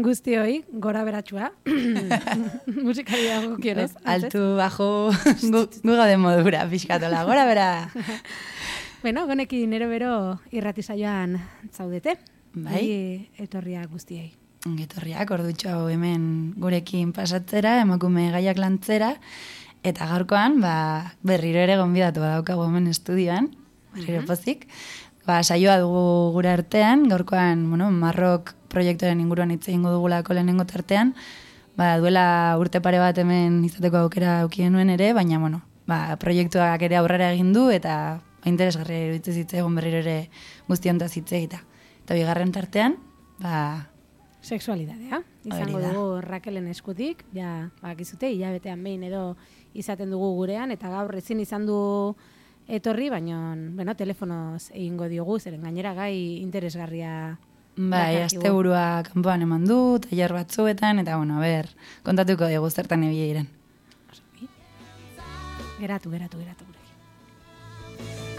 Guztioi, gora beratxua. Musikari dago kionez. Altu, bajo, gu, gu gaude modura, pixkatola, gora bera. bueno, gonekin nero bero irratizaioan zaudete. Bai. Egi etorria guztiei. Etorriak, ordutxo hau hemen gurekin pasatzera, emakume gaiak lantzera, eta gaurkoan, ba, berriro ere gonbidatu badaukagu hemen estudioan, berriro pozik, ba, saioa dugu gure artean, gaurkoan, bueno, Marrok proiektuaren inguruan hitz egingo dugulako lehenengo tartean, ba, duela urte pare bat hemen izateko aukera aukien nuen ere, baina, bueno, ba, proiektuak ere aurrera egin du, eta ba, interesgarri iruditzen zitze egon berriro ere guztiontaz hitz egita. Eta bigarren tartean, ba, Sexualidadea. Izango dugu Rakelen eskutik, ja, bakizute, hilabetean behin edo izaten dugu gurean, eta gaur ezin izan du etorri, baina, bueno, telefonoz egingo diogu, zeren gainera gai interesgarria Bai, dakarkigu. asteburua kanpoan eman du, tailer batzuetan, eta, bueno, a ber, kontatuko dugu zertan ebile diren. Geratu, geratu, geratu. gurekin.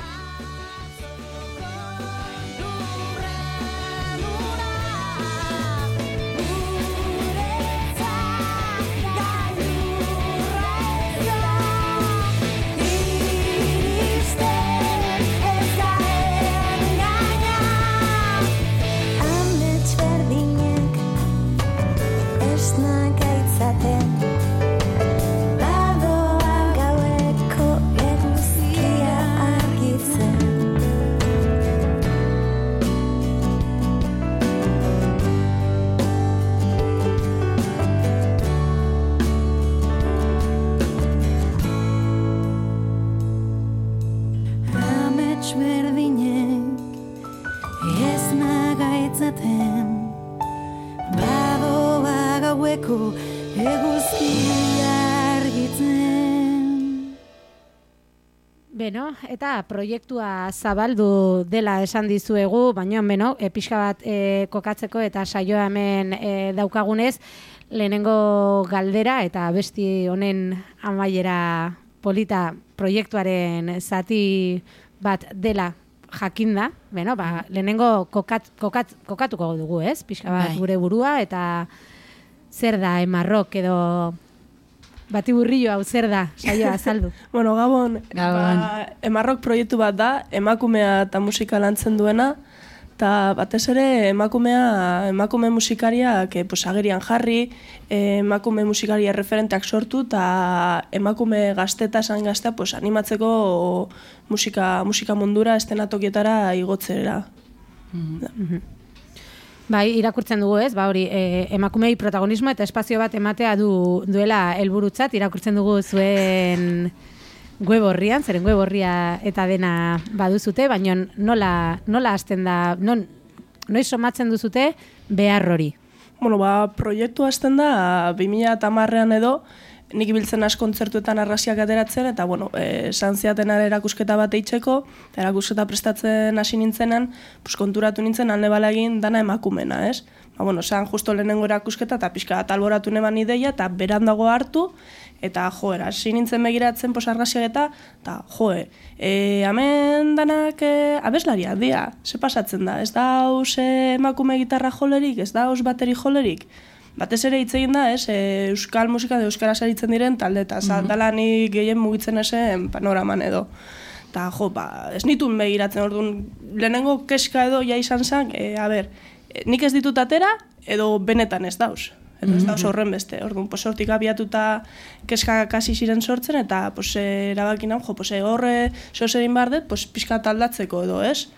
Gaueko eguzkia argitzen Beno, eta proiektua zabaldu dela esan dizuegu, baina beno, e, pixka bat e, kokatzeko eta saioa hemen e, daukagunez, lehenengo galdera eta besti honen amaiera polita proiektuaren zati bat dela jakinda, beno, ba, lehenengo kokat, kokat, kokatuko dugu, ez? Pixka bat Bai. gure burua eta zer da emarrok edo bati burrillo hau zer da, saioa azaldu. Bueno, Gabon, Gabon. Ba, emarrok proiektu bat da, emakumea eta musika lantzen duena, eta batez ere emakumea, emakume musikariak eh, pues, agerian jarri, eh, emakume musikari referenteak sortu, eta emakume gazte eta esan gaztea pues, animatzeko musika, musika mundura estenatokietara igotzera. Bai, irakurtzen dugu ez, ba hori, e, emakumei protagonismo eta espazio bat ematea du duela helburutzat irakurtzen dugu zuen web horrian, zeren web horria eta dena baduzute, baina nola, nola hasten da, non, noiz somatzen duzute behar hori. Bueno, ba, proiektu hasten da 2010ean edo, nik ibiltzen az kontzertuetan arrasiak ateratzen, eta, bueno, eh, esan ziaten ara erakusketa bat eitzeko, eta erakusketa prestatzen hasi nintzenan, pues, konturatu nintzen alde bala dana emakumena, ez? Ba, bueno, esan justo lehenengo erakusketa, eta pixka bat alboratu neban ideia, eta berandago hartu, eta joera, hasi nintzen begiratzen pos arrasiak eta, eta joe, e, hemen danak e, abeslaria, dia, ze pasatzen da, ez da emakume gitarra jolerik, ez da bateri jolerik, Batez ere hitz egin da, ez, e, euskal musika da euskaraz aritzen diren talde, eta mm -hmm. nik gehien mugitzen esen panoraman edo. Eta, jo, ba, ez nitun begiratzen, orduan, lehenengo keska edo ja izan zen, e, a ber, nik ez ditut atera, edo benetan ez dauz. Edo ez dauz horren beste. Orduan, pues, hortik abiatuta keska kasi ziren sortzen, eta pues, erabaki jo, pues, horre soserin behar dut, pues, pixka aldatzeko edo, ez?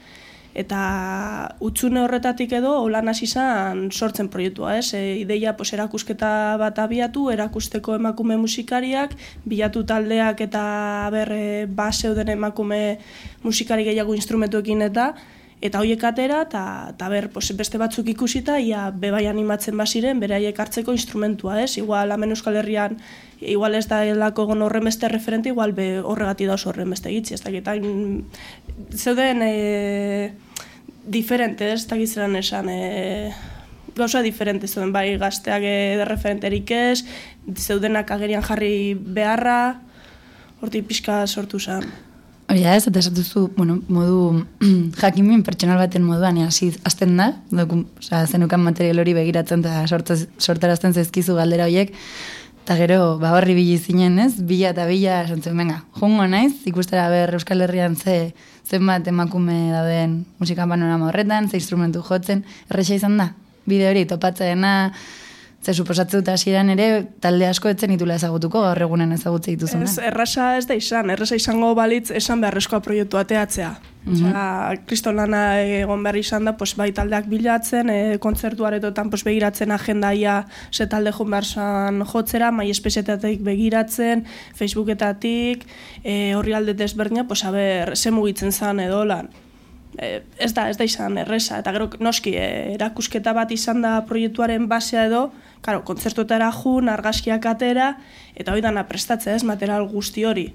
Eta utzune horretatik edo holan hasi izan sortzen proiektua, ez? E, ideia pues, erakusketa bat abiatu, erakusteko emakume musikariak, bilatu taldeak eta ber e, baseuden emakume musikari gehiago instrumentuekin eta eta hoiek atera eta ta ber pues, beste batzuk ikusita ia bebai animatzen baziren beraiek hartzeko instrumentua, ez? Igual hemen Euskal Herrian igual ez da elako egon horren beste referente, igual be horregati da oso horren beste gitzi, ez da zeuden e, diferente, ez da gizran esan, e, gauza diferente zeuden, bai gazteak de referenterik ez, zeudenak agerian jarri beharra, horti pixka sortu zen. Hori da, ez, eta esatuzu, bueno, modu jakimin pertsonal baten moduan, hasi azten da, doku, oza, zenukan material hori begiratzen eta sortarazten zezkizu galdera horiek, eta gero, ba, horri bili zinen, ez, bila eta bila, esantzen, venga, jungo naiz, ikustera ber Euskal Herrian ze, zenbat emakume dauden musika panorama horretan, ze instrumentu jotzen, erresa izan da, bide hori, topatzeena, Ze suposatzen dut hasieran ere talde asko etzen itula ezagutuko gaur egunen ezagutze dituzuna. Ez, errasa ez da izan, errasa izango balitz esan beharrezkoa proiektu ateatzea. Mm -hmm. kristolana egon behar izan da, pues, bai taldeak bilatzen, e, kontzertu aretotan pues, begiratzen agendaia ze talde joan behar zan jotzera, mai espezietatik begiratzen, Facebooketatik, e, horri alde desberdina, pues, haber, ze mugitzen zan edo lan. E, ez da, ez da izan erresa, eta gero noski, e, erakusketa bat izan da proiektuaren basea edo, Karo, kontzertuetara jun, argazkiak atera, eta hori dana prestatzea ez, material guzti hori.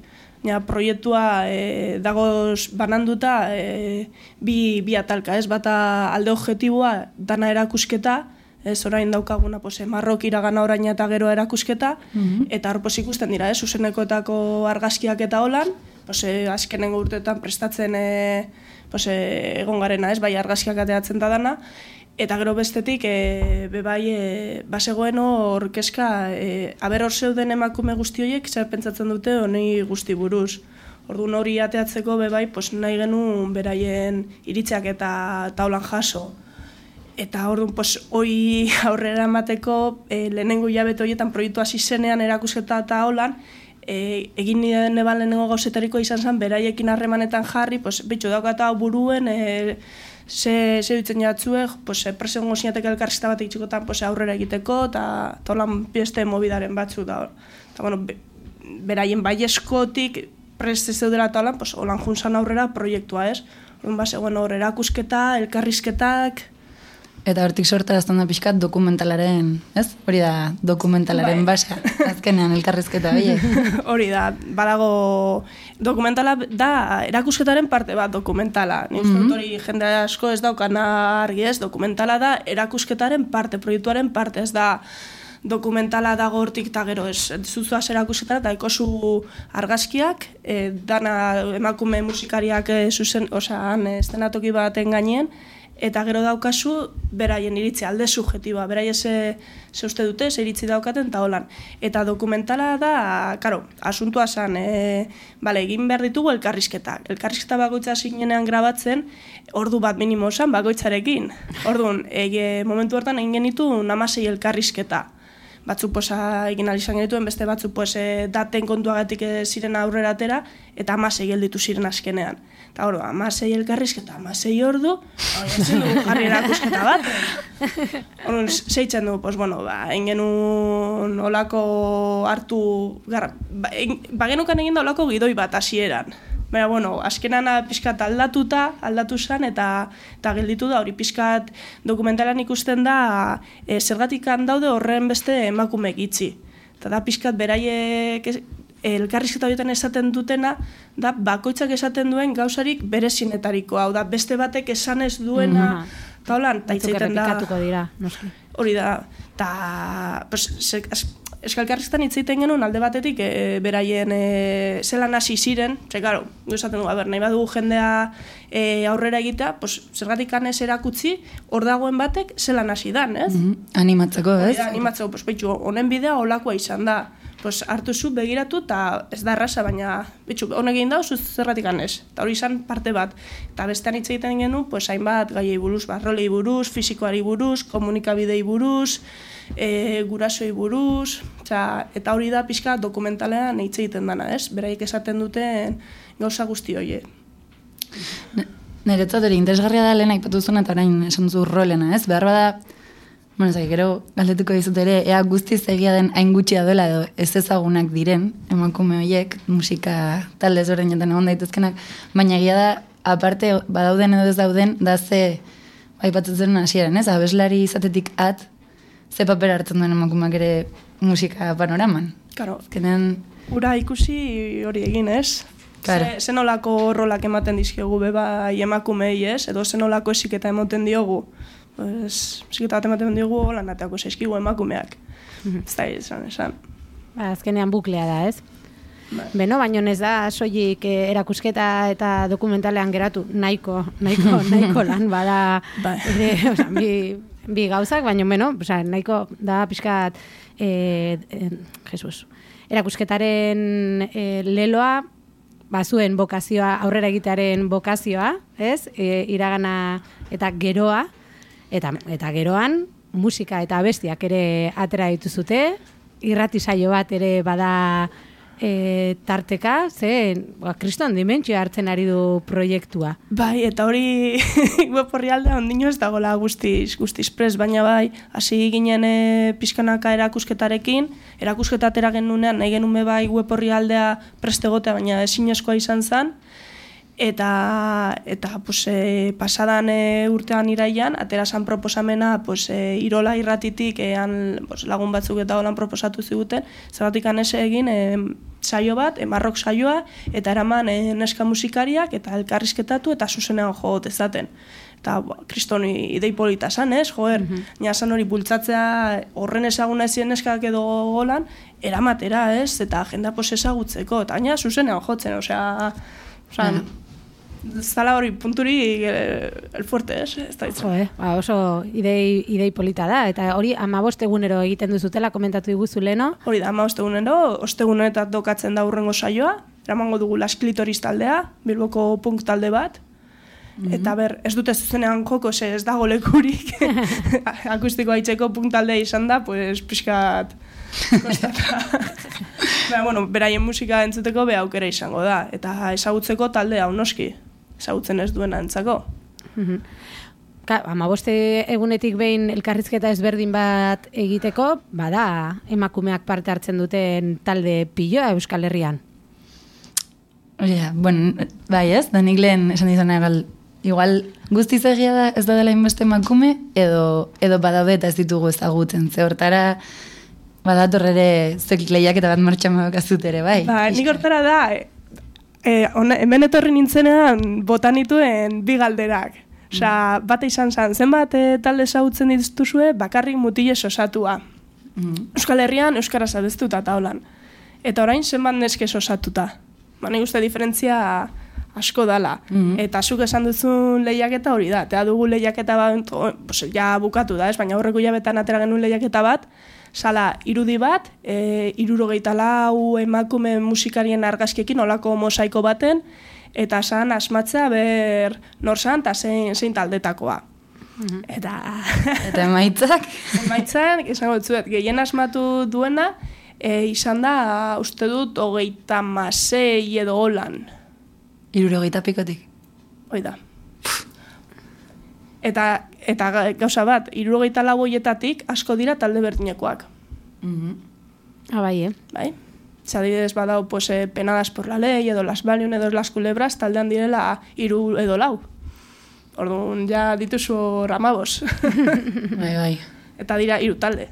Ja, proiektua e, dagoz bananduta e, bi, bi atalka, ez, bata alde objetiboa dana erakusketa, ez orain daukaguna pose, marrok iragana orain eta gero erakusketa, mhm. eta hor ikusten dira, ez, zuzenekoetako argazkiak eta holan, pose, azkenengo urteetan prestatzen e, pose, egon garena, ez, bai argazkiak ateatzen da dana, Eta gero bestetik, e, bebai, e, basegoen hor keska, e, aber hor zeuden emakume guzti horiek, zer pentsatzen dute honi guzti buruz. Ordu hori ateatzeko bebai, pos, nahi genuen beraien iritziak eta taulan jaso. Eta ordu pos, hoi aurrera emateko, e, lehenengo jabet horietan proiektu hasi zenean erakusketa eta holan, e, egin neban lehenengo gauzetariko izan zen, beraiekin harremanetan jarri, pos, bitxu daukata buruen, e, ze ze ditzen jatzue, pues presen gosiatek elkarrizketa bat egitzekotan pues aurrera egiteko eta tolan beste movidaren batzu da. Ta bueno, beraien baieskotik preste zeudela tolan, pues holan junsan aurrera proiektua, es. Un base bueno, aurrera erakusketa, elkarrizketak, Eta hortik sorta da pixkat dokumentalaren, ez? Hori da dokumentalaren bai. basea, azkenean elkarrizketa, bai? Hori da, badago dokumentala da erakusketaren parte bat dokumentala. Ni mm -hmm. hori jende asko ez daukana argi ez, dokumentala da erakusketaren parte, proiektuaren parte, ez da dokumentala dago hortik eta gero ez zuzua erakusketara eta ikosu argazkiak, e, dana emakume musikariak e, zuzen, osea, estenatoki baten gainien, eta gero daukazu beraien iritzi alde subjetiba, beraien ze, ze uste dute, ze iritzi daukaten eta holan. Eta dokumentala da, karo, asuntua zen, e, bale, egin behar ditugu elkarrizketa. Elkarrizketa bagoitza zinenean grabatzen, ordu bat minimo zen bagoitzarekin. Orduan, e, momentu hortan egin genitu namasei elkarrizketa batzuk posa egin izan genituen, beste batzuk pues, e, daten kontuagatik e, ziren aurrera atera, eta amasei gelditu ziren askenean. Eta hor, amasei elkarrizketa, amasei ordu, hori dugu jarri erakusketa bat. Hor, zeitzen du, pues, bueno, ba, engenun olako hartu, gara, ba, ba genukan egin da olako gidoi bat hasieran. Baina, bueno, azkenan pixkat aldatuta, aldatu zen, eta, eta gelditu da, hori pixkat dokumentalan ikusten da, e, zergatik daude horren beste emakume gitzi. Eta da pixkat beraiek elkarrizketa horietan esaten dutena, da bakoitzak esaten duen gauzarik bere sinetariko, hau da beste batek esan ez duena, mm -hmm. eta holan, eta dira, noski. Hori da, eta, pues, eskalkarrizketan hitz egiten genuen alde batetik e, beraien e, zelan hasi ziren, ze claro, esaten du, a ber, nahi badugu jendea e, aurrera egitea, pues zergatik kanez erakutzi hor dagoen batek zelan hasi dan, ez? Mm -hmm. Animatzeko, ez? animatzeko, pues honen bidea olakoa izan da. Pues hartu zu begiratu eta ez da erraza, baina bitxu, honek egin da, zergatik anez. Eta hori izan parte bat. Eta bestean hitz egiten genuen, pues hainbat gaiei buruz, barrolei buruz, fizikoari buruz, komunikabidei buruz, e, gurasoi buruz, txa, eta hori da pixka dokumentalean hitz egiten dana, ez? Beraiek esaten duten gauza guzti hoie. Niretzat hori interesgarria da lehen aipatu zuen eta orain esan zu rolena, ez? Behar bada, bueno, zaki, gero galdetuko dizut ere, ea guztiz egia den hain gutxia dela edo ez ezagunak diren, emakume horiek, musika talde ezberdinetan egon daitezkenak, baina egia da, aparte, badauden edo ez dauden, da ze, aipatzen zen hasieran, ez? Abeslari izatetik at, ze paper hartzen duen emakumeak ere musika panoraman. Karo, Azkenean, ura ikusi hori egin, ez? Claro. Ze, zenolako rolak ematen dizkiogu bebai emakumei, ez? Edo zenolako esiketa emoten diogu. Pues, esiketa bat ematen diogu, lan ateako zaizkigu emakumeak. Ez da, esan, esan. Ba, azkenean buklea da, ez? Bai. Beno, baino ez da soilik eh, erakusketa eta dokumentalean geratu nahiko, nahiko, nahiko lan bada Bai. ere, osea, bi, bi gauzak, baino beno, osea, nahiko da pixkat eh, eh, Jesus, erakusketaren eh, leloa bazuen bokazioa, aurrera egitearen bokazioa, ez? E, iragana eta geroa, eta, eta geroan musika eta bestiak ere atera dituzute, irrati saio bat ere bada e, tarteka, ze, ba, kriston dimentsio hartzen ari du proiektua. Bai, eta hori web horri aldea ondino ez dagoela guztiz, guztiz pres, baina bai, hasi ginen e, pixkanaka erakusketarekin, erakusketa atera genunean, nahi genume bai web horri aldea prestegotea, baina ezinezkoa izan zen, eta eta pues, e, pasadan e, urtean iraian atera zan proposamena pues, e, irola irratitik ean pues, lagun batzuk eta holan proposatu ziguten zergatik anese egin e, saio bat, emarrok saioa eta eraman e, neska musikariak eta elkarrizketatu eta zuzenean jo dezaten eta ba, kristoni idei polita san, ez? Joer, mm san hori bultzatzea horren ezaguna ezien neskak edo golan, eramatera, ez? Eta agenda pos ezagutzeko, eta gaina zuzenean jotzen, osea, osea, zala hori punturi eh, el fuerte, ez? Ez da Jo, eh? ba, oso idei, idei polita da, eta hori amabost egunero egiten duzutela, komentatu diguzu leno, Hori da, ama ostegunero, ostegunetan dokatzen da urrengo saioa, eramango dugu Las Clitoris taldea, Bilboko punk talde bat, Eta ber, ez dute zuzenean joko, ze ez dago lekurik. Akustikoa itzeko punk taldea izan da, pues pixkat. Baina, bueno, beraien musika entzuteko be aukera izango da. Eta ezagutzeko taldea, noski, ezagutzen ez duena entzako. Ka, amaboste egunetik behin elkarrizketa ezberdin bat egiteko, bada emakumeak parte hartzen duten talde piloa Euskal Herrian. Da, bueno, bai ez, da nik lehen esan dizan egal, igual guztiz egia da ez da dela inbeste emakume, edo, edo badaude eta ez ditugu ezagutzen, ze hortara badator ere zuek lehiaketa bat martxan ere, bai. Ba, nik hortara da, e, e, ona, hemen etorri nintzenean botan nituen bi galderak. Osea, bate izan zen, zenbat e, talde ezagutzen dituzue bakarrik mutiles osatua. Mhm. Euskal Herrian euskaraz abestuta eta holan. Eta orain zenbat neskez osatuta. Ba, uste diferentzia asko dala. Mhm. Eta zuk esan duzun lehiaketa hori da. Eta dugu lehiaketa bat, pues, ja bukatu da, ez? Baina aurreko jabetan atera genuen lehiaketa bat, sala irudi bat, e, irurogeita lau emakume musikarien argazkiekin olako mosaiko baten, eta san asmatzea ber nor san eta zein, zein taldetakoa. Eta Eta emaitzak, emaitzan, esango ditzuet, gehien asmatu duena, e, izan da, uste dut, hogeita masei edo holan. irurogeita pikotik. Hoi da. Eta, eta ga- gauza bat, irurogeita lau hoietatik asko dira talde berdinekoak. Mhm. Ah, bai, eh? bai? Zadidez badau, pues, eh, penadas por la ley, edo las Valium, edo las culebras, taldean direla iru edo lau. Orduan, ja dituzu hor amabos. Bai, bai. Eta dira hiru talde.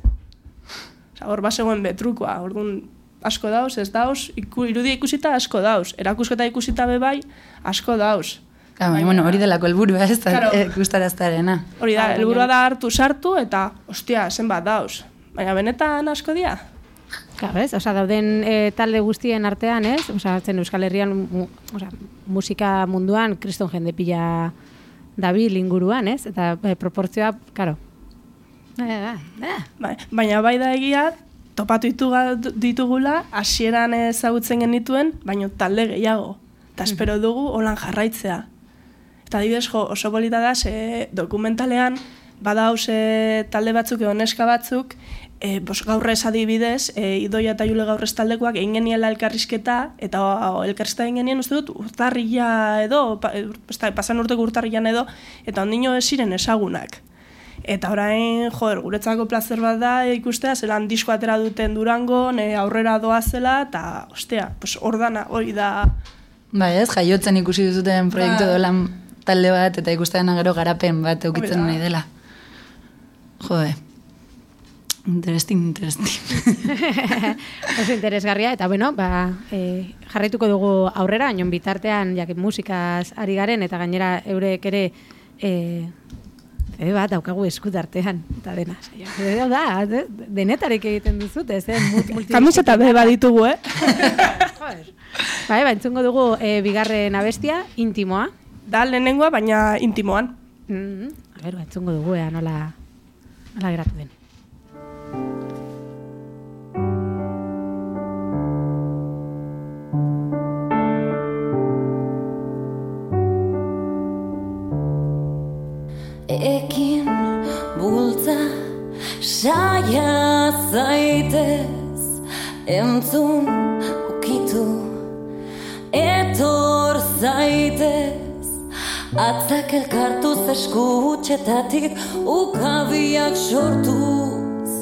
Osa, hor basegoen betrukoa, orduan asko dauz, ez dauz, iku, irudia ikusita asko dauz, erakusketa ikusita be bai, asko dauz. Ah, bai, bueno, hori delako helburua ez da, Claro. eh, gustaraztarena. Hori da, Ah, helburua da hartu sartu eta, ostia, zenbat dauz. Baina benetan asko dira? Claro, ez? Osa, dauden e, talde guztien artean, ez? Osa, zen Euskal Herrian, mu, osa, musika munduan, kriston jende pila dabil inguruan, ez? Eta e, proportzioa, karo. Eh, eh, eh. Bai, baina bai da egia, topatu ditugula, hasieran ezagutzen genituen, baina talde gehiago. Eta espero dugu holan jarraitzea. Eta adibidez, jo, oso polita da, ze dokumentalean bada hause talde batzuk edo neska batzuk, e, bos, gaur ez adibidez, e, idoia eta jule gaur ez taldekoak egin geniela elkarrizketa, eta o, elkarrizketa egin genien uste dut, urtarrila edo, pa, e, pasan urteko urtarrilan edo, eta ondino ez ziren ezagunak. Eta orain, joder, guretzako plazer bat da ikustea, zelan disko atera duten durango, e, aurrera doa zela, eta, ostea, pues, ordana, hori da, Bai, ez, jaiotzen ikusi duzuten proiektu Bai. dolan talde bat, eta ikustean gero garapen bat eukitzen nahi dela. Jode. Interesting, interesting. Oso interesgarria, eta bueno, ba, e, jarraituko dugu aurrera, anion bitartean, jakin musikaz ari garen, eta gainera eurek ere e, CD bat daukagu eskutartean, eta dena. Edo da, de- denetarik egiten duzut, ez, eh? Multi- Kamiseta be baditugu, eh? Joder. Bai, ba, entzungo dugu e, bigarren abestia, intimoa. Da lehenengoa, baina intimoan. Mm -hmm. A ber, entzungo dugu, ea, nola, nola geratu den. Ekin bultza saia zaitez Entzun ukitu etor zaitez Atzak elkartuz eskutxetatik ukabiak sortuz.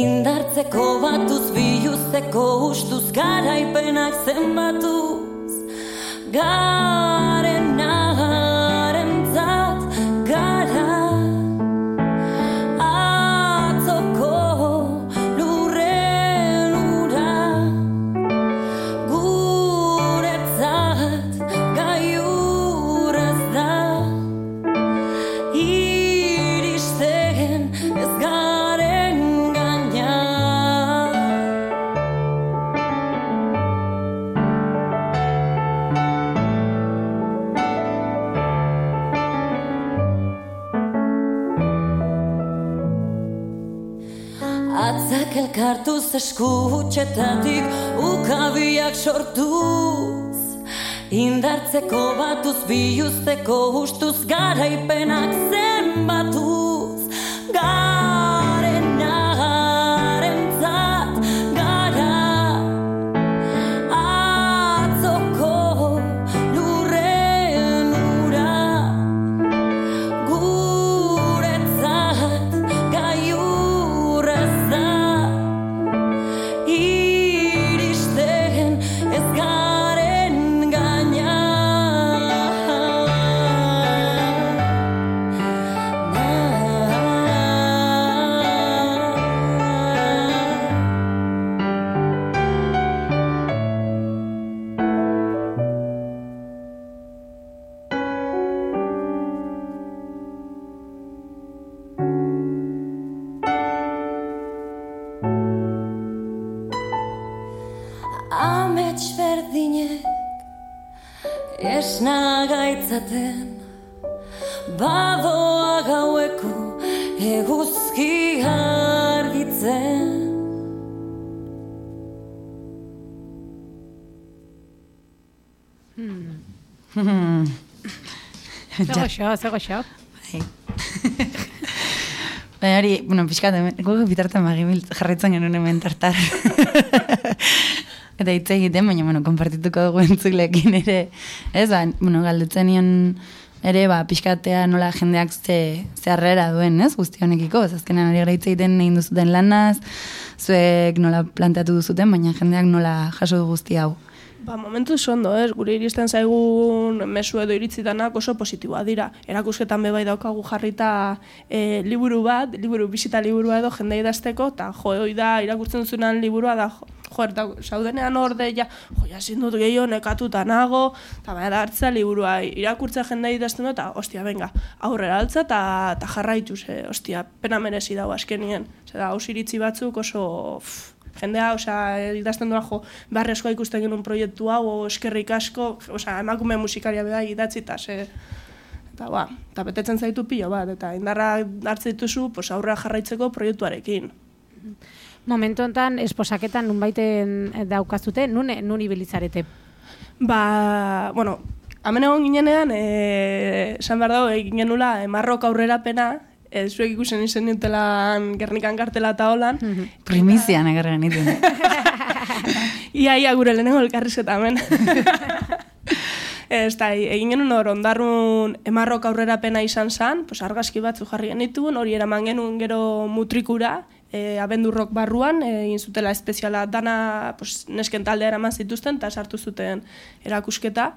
Indartzeko batuz biluzteko ustuz garaipenak zenbatuz. Garen Atzak elkartuz eskutxetatik ukabiak sortuz Indartzeko batuz biluzteko ustuz garaipenak zenbatuz eguzki argitzen Zego xo, zego xo. Bai. Baina hori, bueno, pixkat, guk bitartan magibil jarraitzen genuen hemen tartar. Eta hitz egiten, baina, bueno, konpartituko dugu entzulekin ere. Ez, ba, bueno, galdetzen nion ere, ba, pixkatea nola jendeak ze, ze harrera duen, ez, guzti honekiko. Ez azkenean ari gara hitz egiten egin duzuten lanaz, zuek nola planteatu duzuten, baina jendeak nola jaso du guzti hau. Ba, momentu ondo, ez? Gure iristen zaigun mezu edo iritzitanak oso positiboa dira. Erakusketan bebai daukagu jarrita e, liburu bat, liburu bisita liburua edo jende idazteko, eta jo, da, irakurtzen zuenan liburua da, jo, jo eta zaudenean orde, ja, jo, ja, ezin dut gehiago nekatuta nago, eta da hartza liburua irakurtza jende idazten dut, eta, ostia, venga, aurrera altza, eta, jarraitu, ze, ostia, pena merezi dago askenien. Zera, haus iritzi batzuk oso... Pff, jendea, osea, idazten duela jo, beharrezkoa ikusten genuen proiektu hau, eskerrik asko, osea, emakume musikaria beda idatzi, eta ze, eta ba, eta betetzen zaitu pilo bat, eta indarra hartzen dituzu, pues, aurrera jarraitzeko proiektuarekin. Momentu honetan, esposaketan nunbaiten daukazute, nun, nun ibilitzarete? Ba, bueno, hemen egon ginenean, e, esan behar dago, egin genula, e, marrok aurrerapena, e, zuek ikusen izen nintelan Gernikan kartela eta holan. Primizian egarra nituen. Ia, ia, gure lehenengo elkarrizketa hemen. Ez da, egin genuen hor, ondarrun emarrok aurrera pena izan zen, pues argazki batzu jarri genituen, hori eraman genuen gero mutrikura, e, abendurrok barruan, e, egin zutela espeziala dana pues, nesken taldea eraman zituzten, eta sartu zuten erakusketa.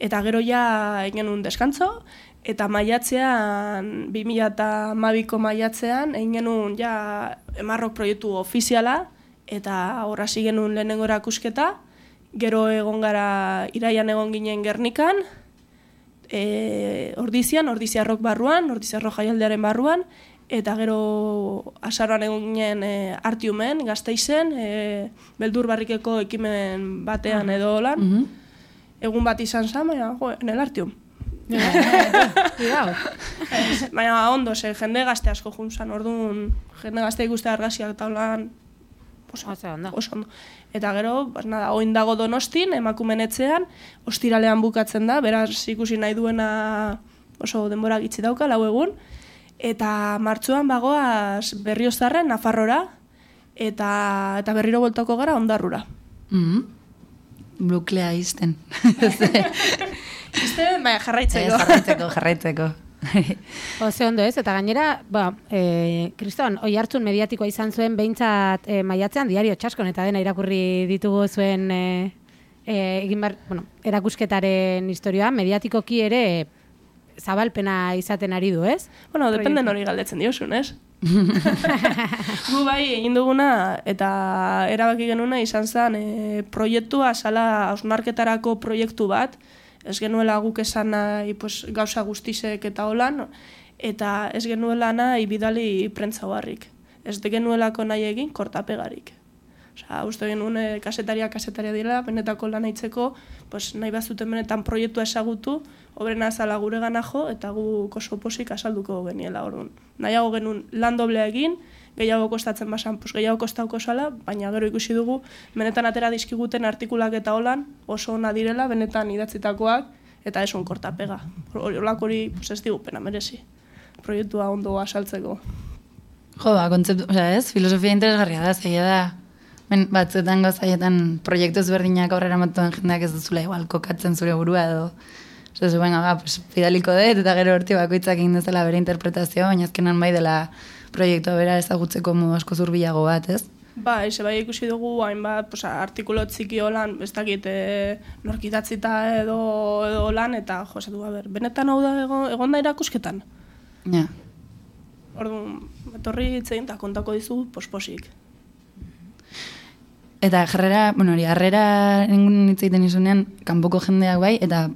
Eta gero ja egin genuen deskantzo, eta maiatzean, 2012ko maiatzean, egin genuen ja emarrok proiektu ofiziala, eta horra genuen lehenengo erakusketa, gero egon gara iraian egon ginen gernikan, e, ordizian, ordiziarrok barruan, ordiziarrok jaialdearen barruan, eta gero asaroan egon ginen e, artiumen, gazteizen, e, beldur barrikeko ekimen batean edo lan, Mhm. egun bat izan zen, baina, jo, enel artium. Baina ondo, ze, jende gazte asko juntzan, orduan, jende gazte ikuste argazkiak eta holan, oso, Oso ondo. Eta gero, bas, nada, oin dago donostin, emakumen etxean, ostiralean bukatzen da, beraz ikusi nahi duena oso denbora gitzi dauka, lau egun, eta martzuan bagoaz berriozarren, Nafarrora, eta, eta berriro voltako gara ondarrura. Mhm. Bruklea izten. Este, baina Ez, jarraitzeko. jarraitzeko, jarraitzeko. Oze ondo ez, eta gainera, ba, e, kriston, oi hartzun mediatikoa izan zuen behintzat e, maiatzean, diario txaskon eta dena irakurri ditugu zuen e, e, egin bar, bueno, erakusketaren historioa, mediatikoki ere zabalpena izaten ari du, ez? Bueno, depende nori galdetzen diosun, ez? Gu bai egin duguna eta erabaki genuna izan zen e, proiektua sala ausnarketarako proiektu bat, ez genuela guk esan nahi pues, gauza guztisek eta holan, eta ez genuela nahi bidali prentza barrik. Ez de genuelako nahi egin kortapegarik. Osea, uste genuen kasetaria kasetaria dira, benetako lan aitzeko, pues, nahi bazuten benetan proiektua esagutu, obrena azala gure gana jo, eta gu oso posik asalduko geniela orduan. Nahiago genuen lan doblea egin, gehiago kostatzen basan, pues, gehiago kostauko sala, baina gero ikusi dugu, benetan atera dizkiguten artikulak eta holan, oso ona direla, benetan idatzitakoak, eta esun kortapega. Olak hori, pues, ez digu pena merezi. Proiektua ondo asaltzeko. Jo, ba, kontzeptu, osea, ez, filosofia interesgarria da, zaila da. Ben, batzuetan gauzaietan proiektu ezberdinak aurrera matuen jendeak ez duzula igual kokatzen zure burua edo. Osea, zu venga, ba, pues, fidaliko dut eta gero horti bakoitzak egin dezala bere interpretazioa, baina azkenan bai dela proiektua bera ezagutzeko modu asko zurbilago bat, ez? Ba, eze bai ikusi dugu hainbat pues, artikulo txiki holan, ez dakit e, norkidatzita edo, edo lan, eta jo, esatu, a ber, benetan hau da egon, egon da erakusketan. Ja. Orduan, etorri itzein eta kontako dizu posposik. Eta jarrera, bueno, hori, harrera egiten izunean, kanpoko jendeak bai, eta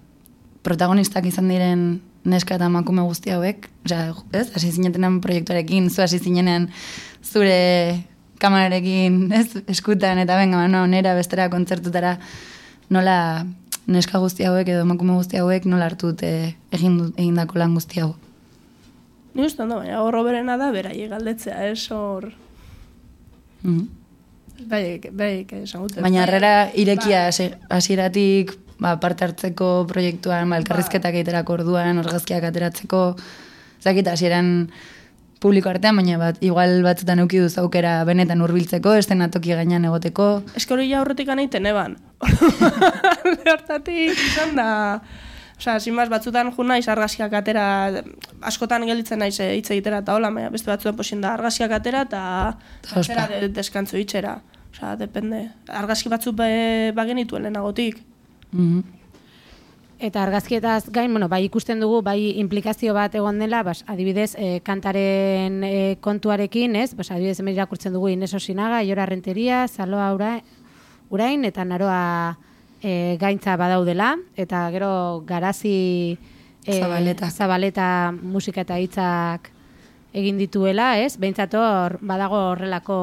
protagonistak izan diren neska eta emakume guzti hauek, osea, ez, hasi zinetenan proiektuarekin, zu hasi zinenean zure kamerarekin, ez, eskutan, eta benga, no, nera bestera kontzertutara, nola neska guzti hauek edo emakume guzti hauek nola hartu dute egin egindako lan guzti hau. Ni uste ondo, baina horro berena da, beraiek galdetzea, ez hor... Mhm. Beraiek, beraiek esan gute. Baina harrera irekia hasi- hasieratik ba, parte hartzeko proiektuan, ba, elkarrizketak egiterako orduan, orgazkiak ateratzeko, zakit hasieran publiko artean, baina bat, igual batzutan euki duz aukera benetan hurbiltzeko, estenatoki gainean egoteko. Eske hori ja aurretik anaiten eban. Hortatik izan da... Osea, sin más, batzutan jo naiz argazkiak atera, askotan gelditzen naiz eh, hitz egitera eta hola, baina beste batzutan posin da argazkiak atera eta Ta ospa. atzera de, deskantzo itxera. Osea, depende. Argazki batzuk be, bagenituen lehenagotik. Mhm. Eta argazkietaz gain, bueno, bai ikusten dugu, bai implikazio bat egon dela, bas, adibidez, e, kantaren e, kontuarekin, ez? Bas, adibidez, hemen irakurtzen dugu Ines Osinaga, Iora Renteria, Saloa ura, Urain, eta Naroa e, gaintza badaudela, eta gero garazi e, Zabaleta. Zabaleta musika eta hitzak egin dituela, ez? Behintzat hor badago horrelako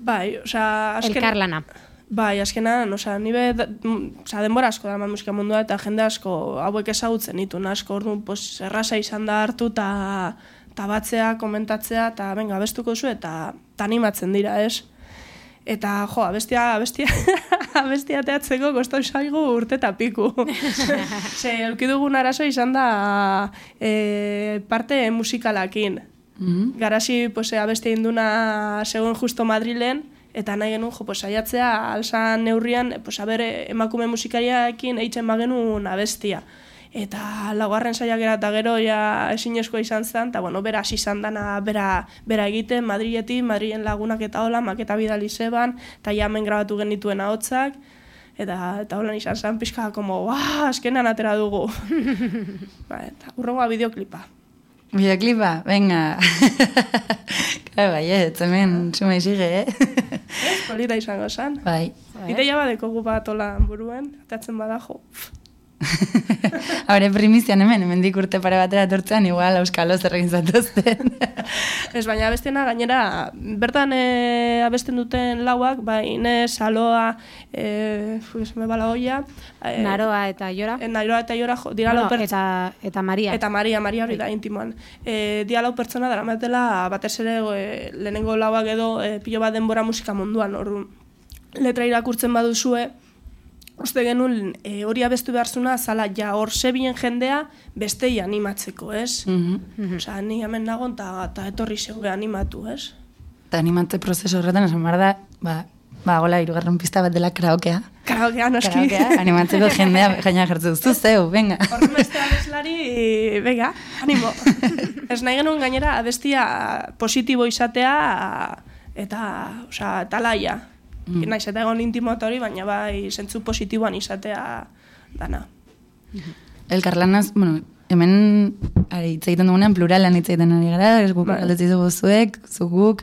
Bai, osea, azken... elkarlana. Bai, azkenan, osea, nibe, mm, osea, denbora asko dara musika mundua eta jende asko hauek ezagutzen ditu, asko orduan, pues, erraza izan da hartu eta ta batzea, komentatzea, eta benga, abestuko zu, eta ta animatzen dira, ez? Eta, jo, abestia, abestia, abestia teatzeko kostau zaigu urte eta piku. Ze, eukidugun arazo izan da e, parte musikalakin. Mhm. Garasi, pues, abeste induna zegoen justo Madrilen, eta nahi genuen, jo, pues, saiatzea, alzan neurrian, pues, abere, emakume musikariakin eitzen bagenuen abestia. Eta laugarren saiakera eta gero ja ezinezkoa izan zen, eta bueno, bera hasi izan dana bera, bera egiten, Madriletik, Madrilen lagunak eta hola, maketa bidali zeban, eta ja hemen grabatu genituen ahotsak, eta, eta holan izan zen, pixka, como, "Wah, azkenan atera dugu. ba, eta urrengoa bideoklipa. Videoclipa, venga. Claro, bai, ez, hemen suma izige, eh? Ez, polita izango zen. bai. Ideia badekogu bat hola buruen, atatzen badajo. Haure primizian hemen, hemendik urte pare batera tortzean, igual euskalo zer egin zatuzten. Ez, baina abestena gainera, bertan e, abesten duten lauak, bai, Inez, Aloa, e, fuiz, me bala hoia, e, Naroa eta Jora. e, Nairoa eta Jora, jo, dira lau Bueno, pertsona, eta, eta Maria. eta Maria, Maria hori da intimoan. E, dira lau pertsona dara matela, batez ere e, lehenengo lauak edo e, pilo bat denbora musika munduan, orduan letra irakurtzen baduzue, uste genuen e, hori abestu behar zuna, zala ja hor sebien jendea bestei animatzeko, ez? Mhm. Osea, ni hemen nago eta, etorri zegoe animatu, ez? Eta animatze prozesu horretan, esan behar da, ba, ba, gola, irugarren pista bat dela karaokea. Karaokea noski. Karaokea, animatzeko jendea gaina jartzen duzu, zeu, venga. Horren beste abeslari, venga, animo. ez nahi genuen gainera abestia positibo izatea eta, osea, talaia. Mm. Naiz eta egon intimo hori, baina bai zentzu positiboan izatea dana. Elkarlanaz, bueno, hemen hitz egiten dugunean pluralan hitz egiten ari gara, ez guk galdetzi dugu zuek, zuguk,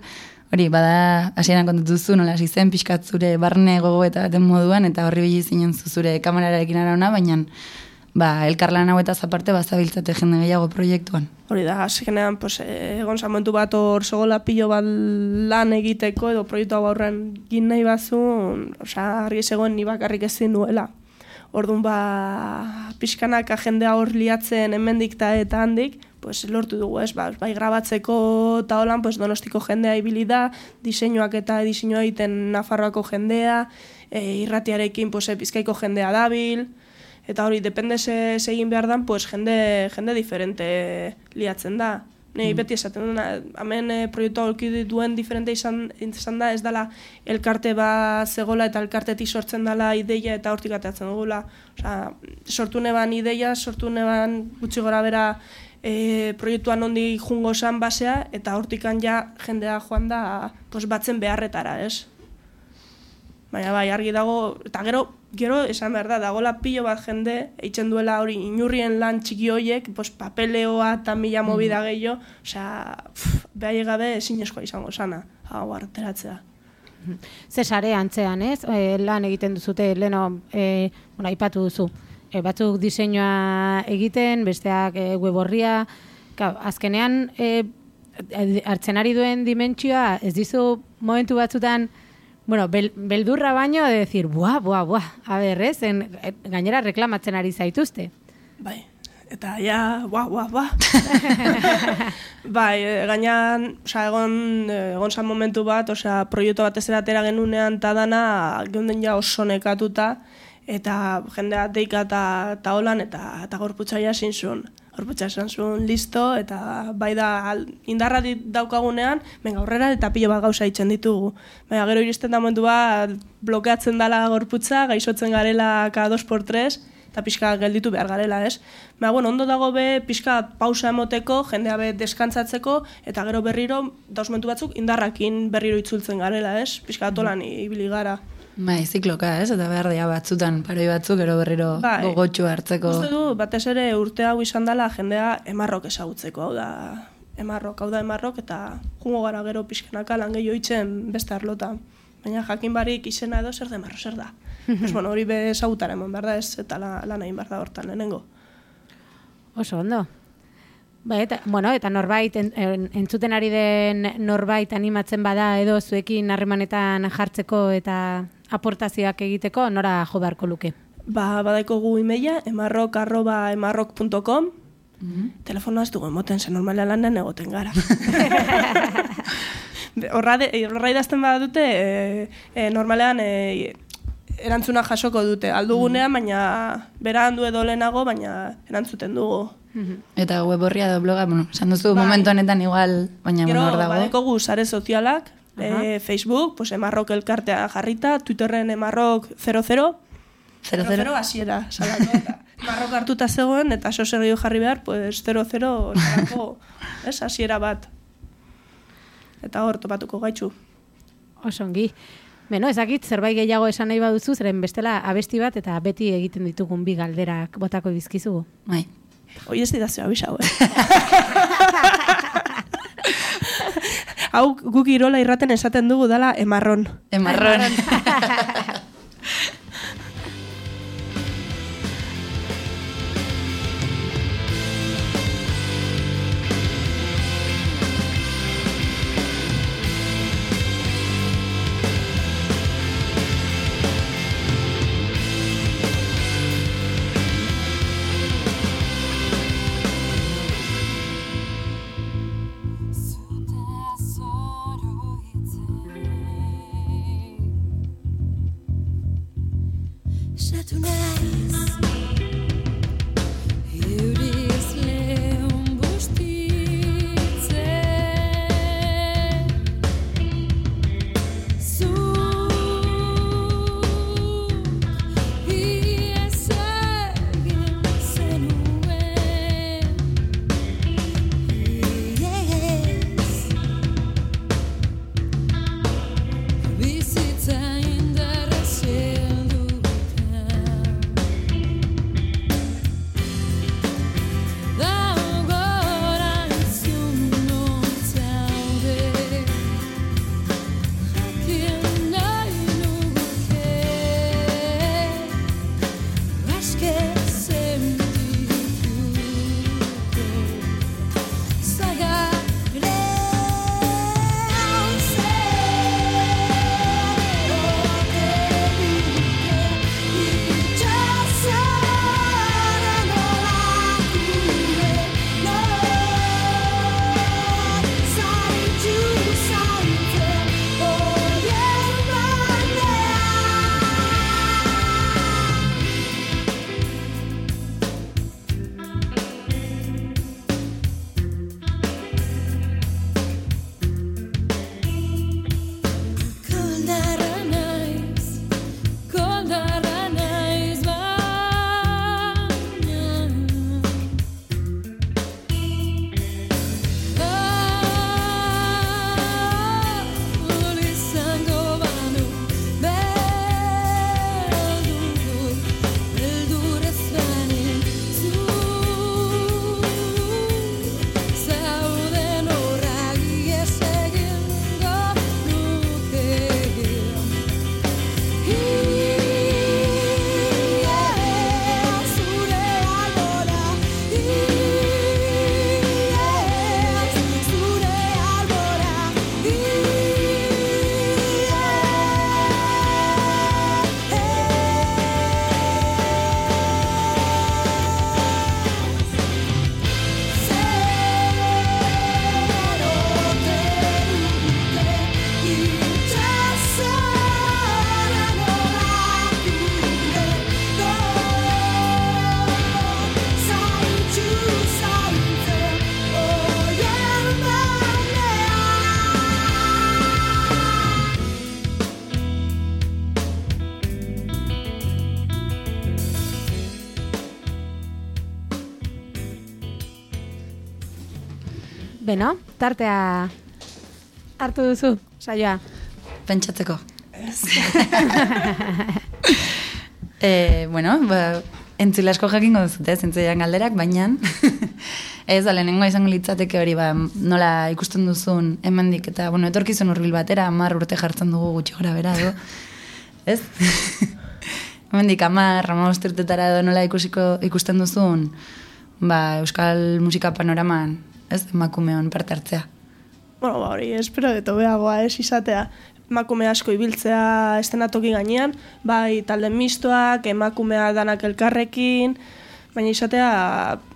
hori, bada, hasieran kontatu zu, nola hasi zen, pixkat zure barne gogo eta baten moduan, eta horri bili zinen zu zure kamerarekin arauna, baina, ba, elkarlan hau eta zaparte, bazabiltzate jende gehiago proiektuan. Hori da, azkenean, pues, eh, egon momentu bat hor segola pilo bat lan egiteko edo proiektu hau aurren gin nahi bazun, osea, argi zegoen ni bakarrik ezin duela. Orduan ba, pixkanaka jendea hor liatzen hemendik ta eta handik, pues lortu dugu, ez, ba, bai grabatzeko eta holan, pues donostiko jendea ibili da, diseinuak eta diseinua egiten Nafarroako jendea, e, irratiarekin pues, eh, bizkaiko jendea dabil, eta hori, depende ze, ze egin behar dan, pues jende, jende diferente liatzen da. Nei beti esaten duna, hemen e, proiektu aurki duen diferente izan, izan da, ez dala elkarte bat zegola eta elkartetik sortzen dala ideia eta hortik ateatzen dugula. Osea, sortu neban ideia, sortu neban gutxi gora bera e, proiektuan ondi jungo zan basea eta hortikan ja jendea joan da pues, batzen beharretara, ez? Baina bai, argi dago, eta gero, gero esan behar da, dagola pilo bat jende, eitzen duela hori inurrien lan txiki hoiek, pues, papeleoa eta mila mobida gehiago, pff, behai gabe ezinezkoa izango sana, hau arteratzea. Ze sare antzean, ez? E, lan egiten duzute, leno, e, bueno, aipatu duzu. E, batzuk diseinua egiten, besteak e, web horria. Azkenean, e, hartzen ari duen dimentsioa, ez dizu momentu batzutan, bueno, bel, beldurra baino, de decir, buah, buah, buah, a ber, ez? En, gainera reklamatzen ari zaituzte. Bai, eta ja, buah, buah, buah. bai, e, gainan, osea, egon, e, egon zan momentu bat, osea, proiektu bat ez eratera genunean eta dana, geunden ja oso nekatuta, eta jendea deika eta, holan, eta, eta gorputza ja zin zuen. Gorputza esan zuen listo, eta bai da indarra dit daukagunean, benga aurrera eta pilo bat gauza itzen ditugu. Baina gero iristen da momentu bat blokeatzen dala gorputza, gaixotzen garela ka 2x3, eta pixka gelditu behar garela, ez? Baina, bueno, ondo dago be pixka pausa emoteko, jendea be deskantzatzeko, eta gero berriro, dauz momentu batzuk, indarrakin berriro itzultzen garela, ez? Pixka atolan ibili gara. Bai, zikloka, ez? Eta behar dira batzutan, paroi batzuk, gero berriro Bai. gogotxu hartzeko. Uste du, batez ere urte hau izan dela jendea emarrok ezagutzeko, hau da, emarrok, hau da emarrok, eta jungo gara gero pixkanaka lan gehiago itzen beste arlota. Baina jakin barik izena edo zer demarro, zer da. pues, bueno, hori be ezagutara eman behar da ez, eta la, lan egin behar da hortan lehenengo. Oso ondo. Ba, eta, bueno, eta norbait, en, en, entzuten ari den norbait animatzen bada edo zuekin harremanetan jartzeko eta aportazioak egiteko, nora jo beharko luke. Ba, badaiko gu imeia, emarrok arroba emarrok.com, telefonoa ez dugu emoten, ze normalean lanen egoten gara. Horra, de, horra idazten badute, e, e, normalean e, erantzuna jasoko dute. Aldugunean, baina bera handu edo lehenago, baina erantzuten dugu. Eta web horria edo bloga, bueno, esan duzu momentu honetan igual, baina Gero, bueno, hor dago. badekogu sare sozialak, eh, Facebook, pues, emarrok elkartea jarrita, Twitterren emarrok 00, 00. 00 hasiera, salatu, eta emarrok hartuta zegoen, eta so segio jarri behar, pues 00 salako, ez, hasiera bat. Eta hor topatuko gaitxu. Osongi. Beno, ezakit, zerbait gehiago esan nahi baduzu, zeren bestela abesti bat eta beti egiten ditugun bi galderak botako dizkizugu. Bai. Hoi ez didazio abisau, eh? Hau guk irola irraten esaten dugu dala emarron. Emarron. Satu Beno, tartea hartu duzu, saioa. Pentsatzeko. e, bueno, ba, entzule asko jakingo duzute, zentzoian galderak, baina ez da lehenengo izango litzateke hori, ba, nola ikusten duzun hemendik eta, bueno, etorkizun hurbil batera, amar urte jartzen dugu gutxi gora bera, edo. Ez? hemendik amar, amabost urtetara edo nola ikusiko, ikusten duzun, ba, euskal musika panoraman, ez, emakumeon parte hartzea. Bueno, ba, hori, espero dut hobeagoa ez izatea. Emakume asko ibiltzea estenatoki gainean, bai talde mistoak, emakumea danak elkarrekin, baina izatea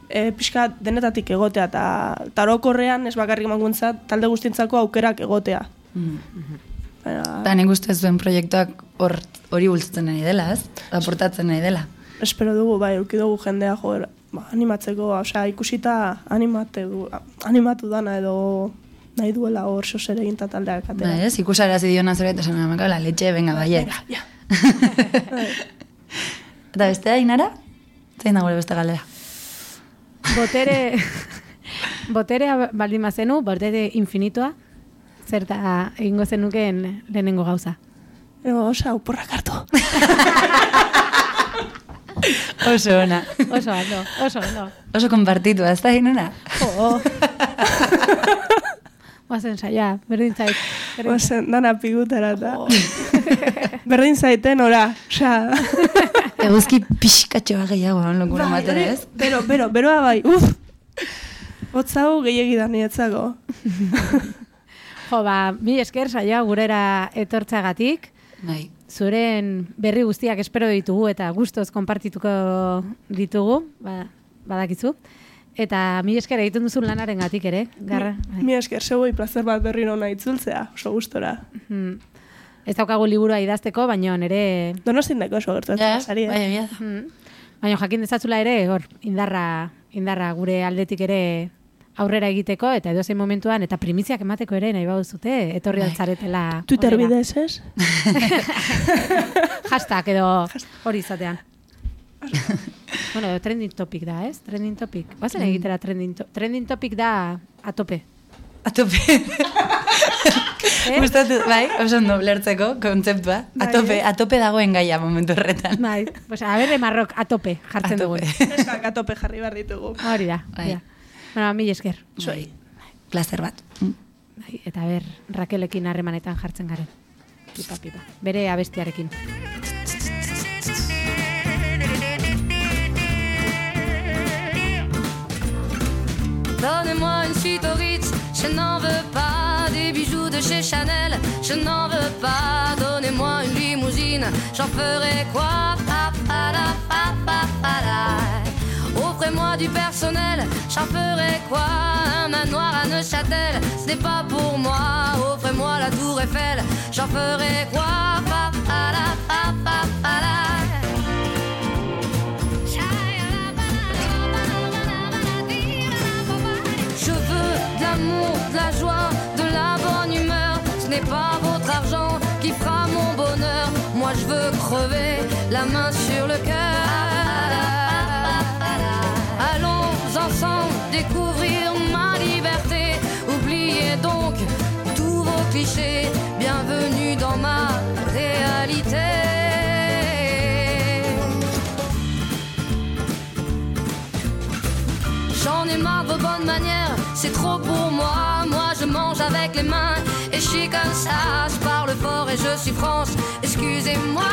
e, pixka denetatik egotea, eta orokorrean ez bakarrik emakuntza talde guztientzako aukerak egotea. Mm. Baina, Ba, nik uste zuen proiektuak hor hori bultzatzen nahi dela, ez? Aportatzen nahi dela. espero dugu, bai, euki dugu jendea jo, ba, animatzeko, osea, ikusita animate du, animatu dana edo nahi duela hor sos ere ginta taldeak Ba, atera. ez? Ikusarazi diona zerbait esan namaka, la letxe, venga, baiet. Ja. Eta beste inara? Zein da gure beste galdera? Botere, boterea baldin bazenu, botere infinitoa, zer da egingo zenukeen lehenengo gauza. Ego, osea, uporrak hartu. Oso ona. Oso ondo, oso ondo. Oso konpartitu, ez da inara? Jo. Guazen saia, berdin zait. berdin. Ozen, dana pigutera eta. Berdin zaiten ora, osea. Eguzki pixkatxoa gehiago, lokura Bai, matera, ez? Bero, bero, beroa bai, uf! Hotzau gehiagi da nietzako. Jo, ba, mi esker saia gurera etortzagatik. Bai. Zuren berri guztiak espero ditugu eta gustoz konpartituko ditugu, ba, badakizu. Eta mi esker egiten duzun lanaren gatik ere. Garra, bai. Mi esker, zeuei plazer bat berri nona itzultzea, oso gustora. Hmm. Ez daukagu liburua idazteko, baina nere... Donostindeko oso gertatzen Ja, sari, bai, eh? egia da. Hmm. Baina jakin dezatzula ere, hor, indarra, indarra gure aldetik ere aurrera egiteko, eta edozein momentuan, eta primiziak emateko ere nahi zute etorri Bai. altzaretela. Twitter bidez, ez? Hashtag edo hori izatean. bueno, trending topic da, ez? Trending topic. Mm. Bazen egitera trending, to trending topic da a tope. A tope. Eh? Gustatu, bai, oso ondo lertzeko kontzeptua. A Bai, tope, eh? a tope dagoen gaia momentu horretan. Bai, pues a berre marrok a tope jartzen A dugu. tope. Eskak atope jarri behar ditugu. Hori da. Bai. Bueno, mil esker. Bai. Placer bat. Mm. Bai, eta ber, Raquelekin harremanetan jartzen garen. Pipa, pipa. Bere abestiarekin. Donnez-moi une suite au Ritz, je n'en veux pas des bijoux de chez Chanel, je n'en veux pas. Donnez-moi une limousine, j'en ferai quoi Pa, pa, la, pa, pa, pa, la. Offrez-moi du personnel, j'en ferai quoi Un manoir à Neuchâtel, ce n'est pas pour moi. Offrez-moi la tour Eiffel, j'en ferai quoi? Je veux de l'amour, de la joie, de la bonne humeur. Ce n'est pas votre argent qui fera mon bonheur. Moi je veux crever la main sur le cœur. Bienvenue dans ma réalité. J'en ai marre de vos bonnes manières, c'est trop pour moi. Moi je mange avec les mains et je suis comme ça. Je parle fort et je suis France, excusez-moi.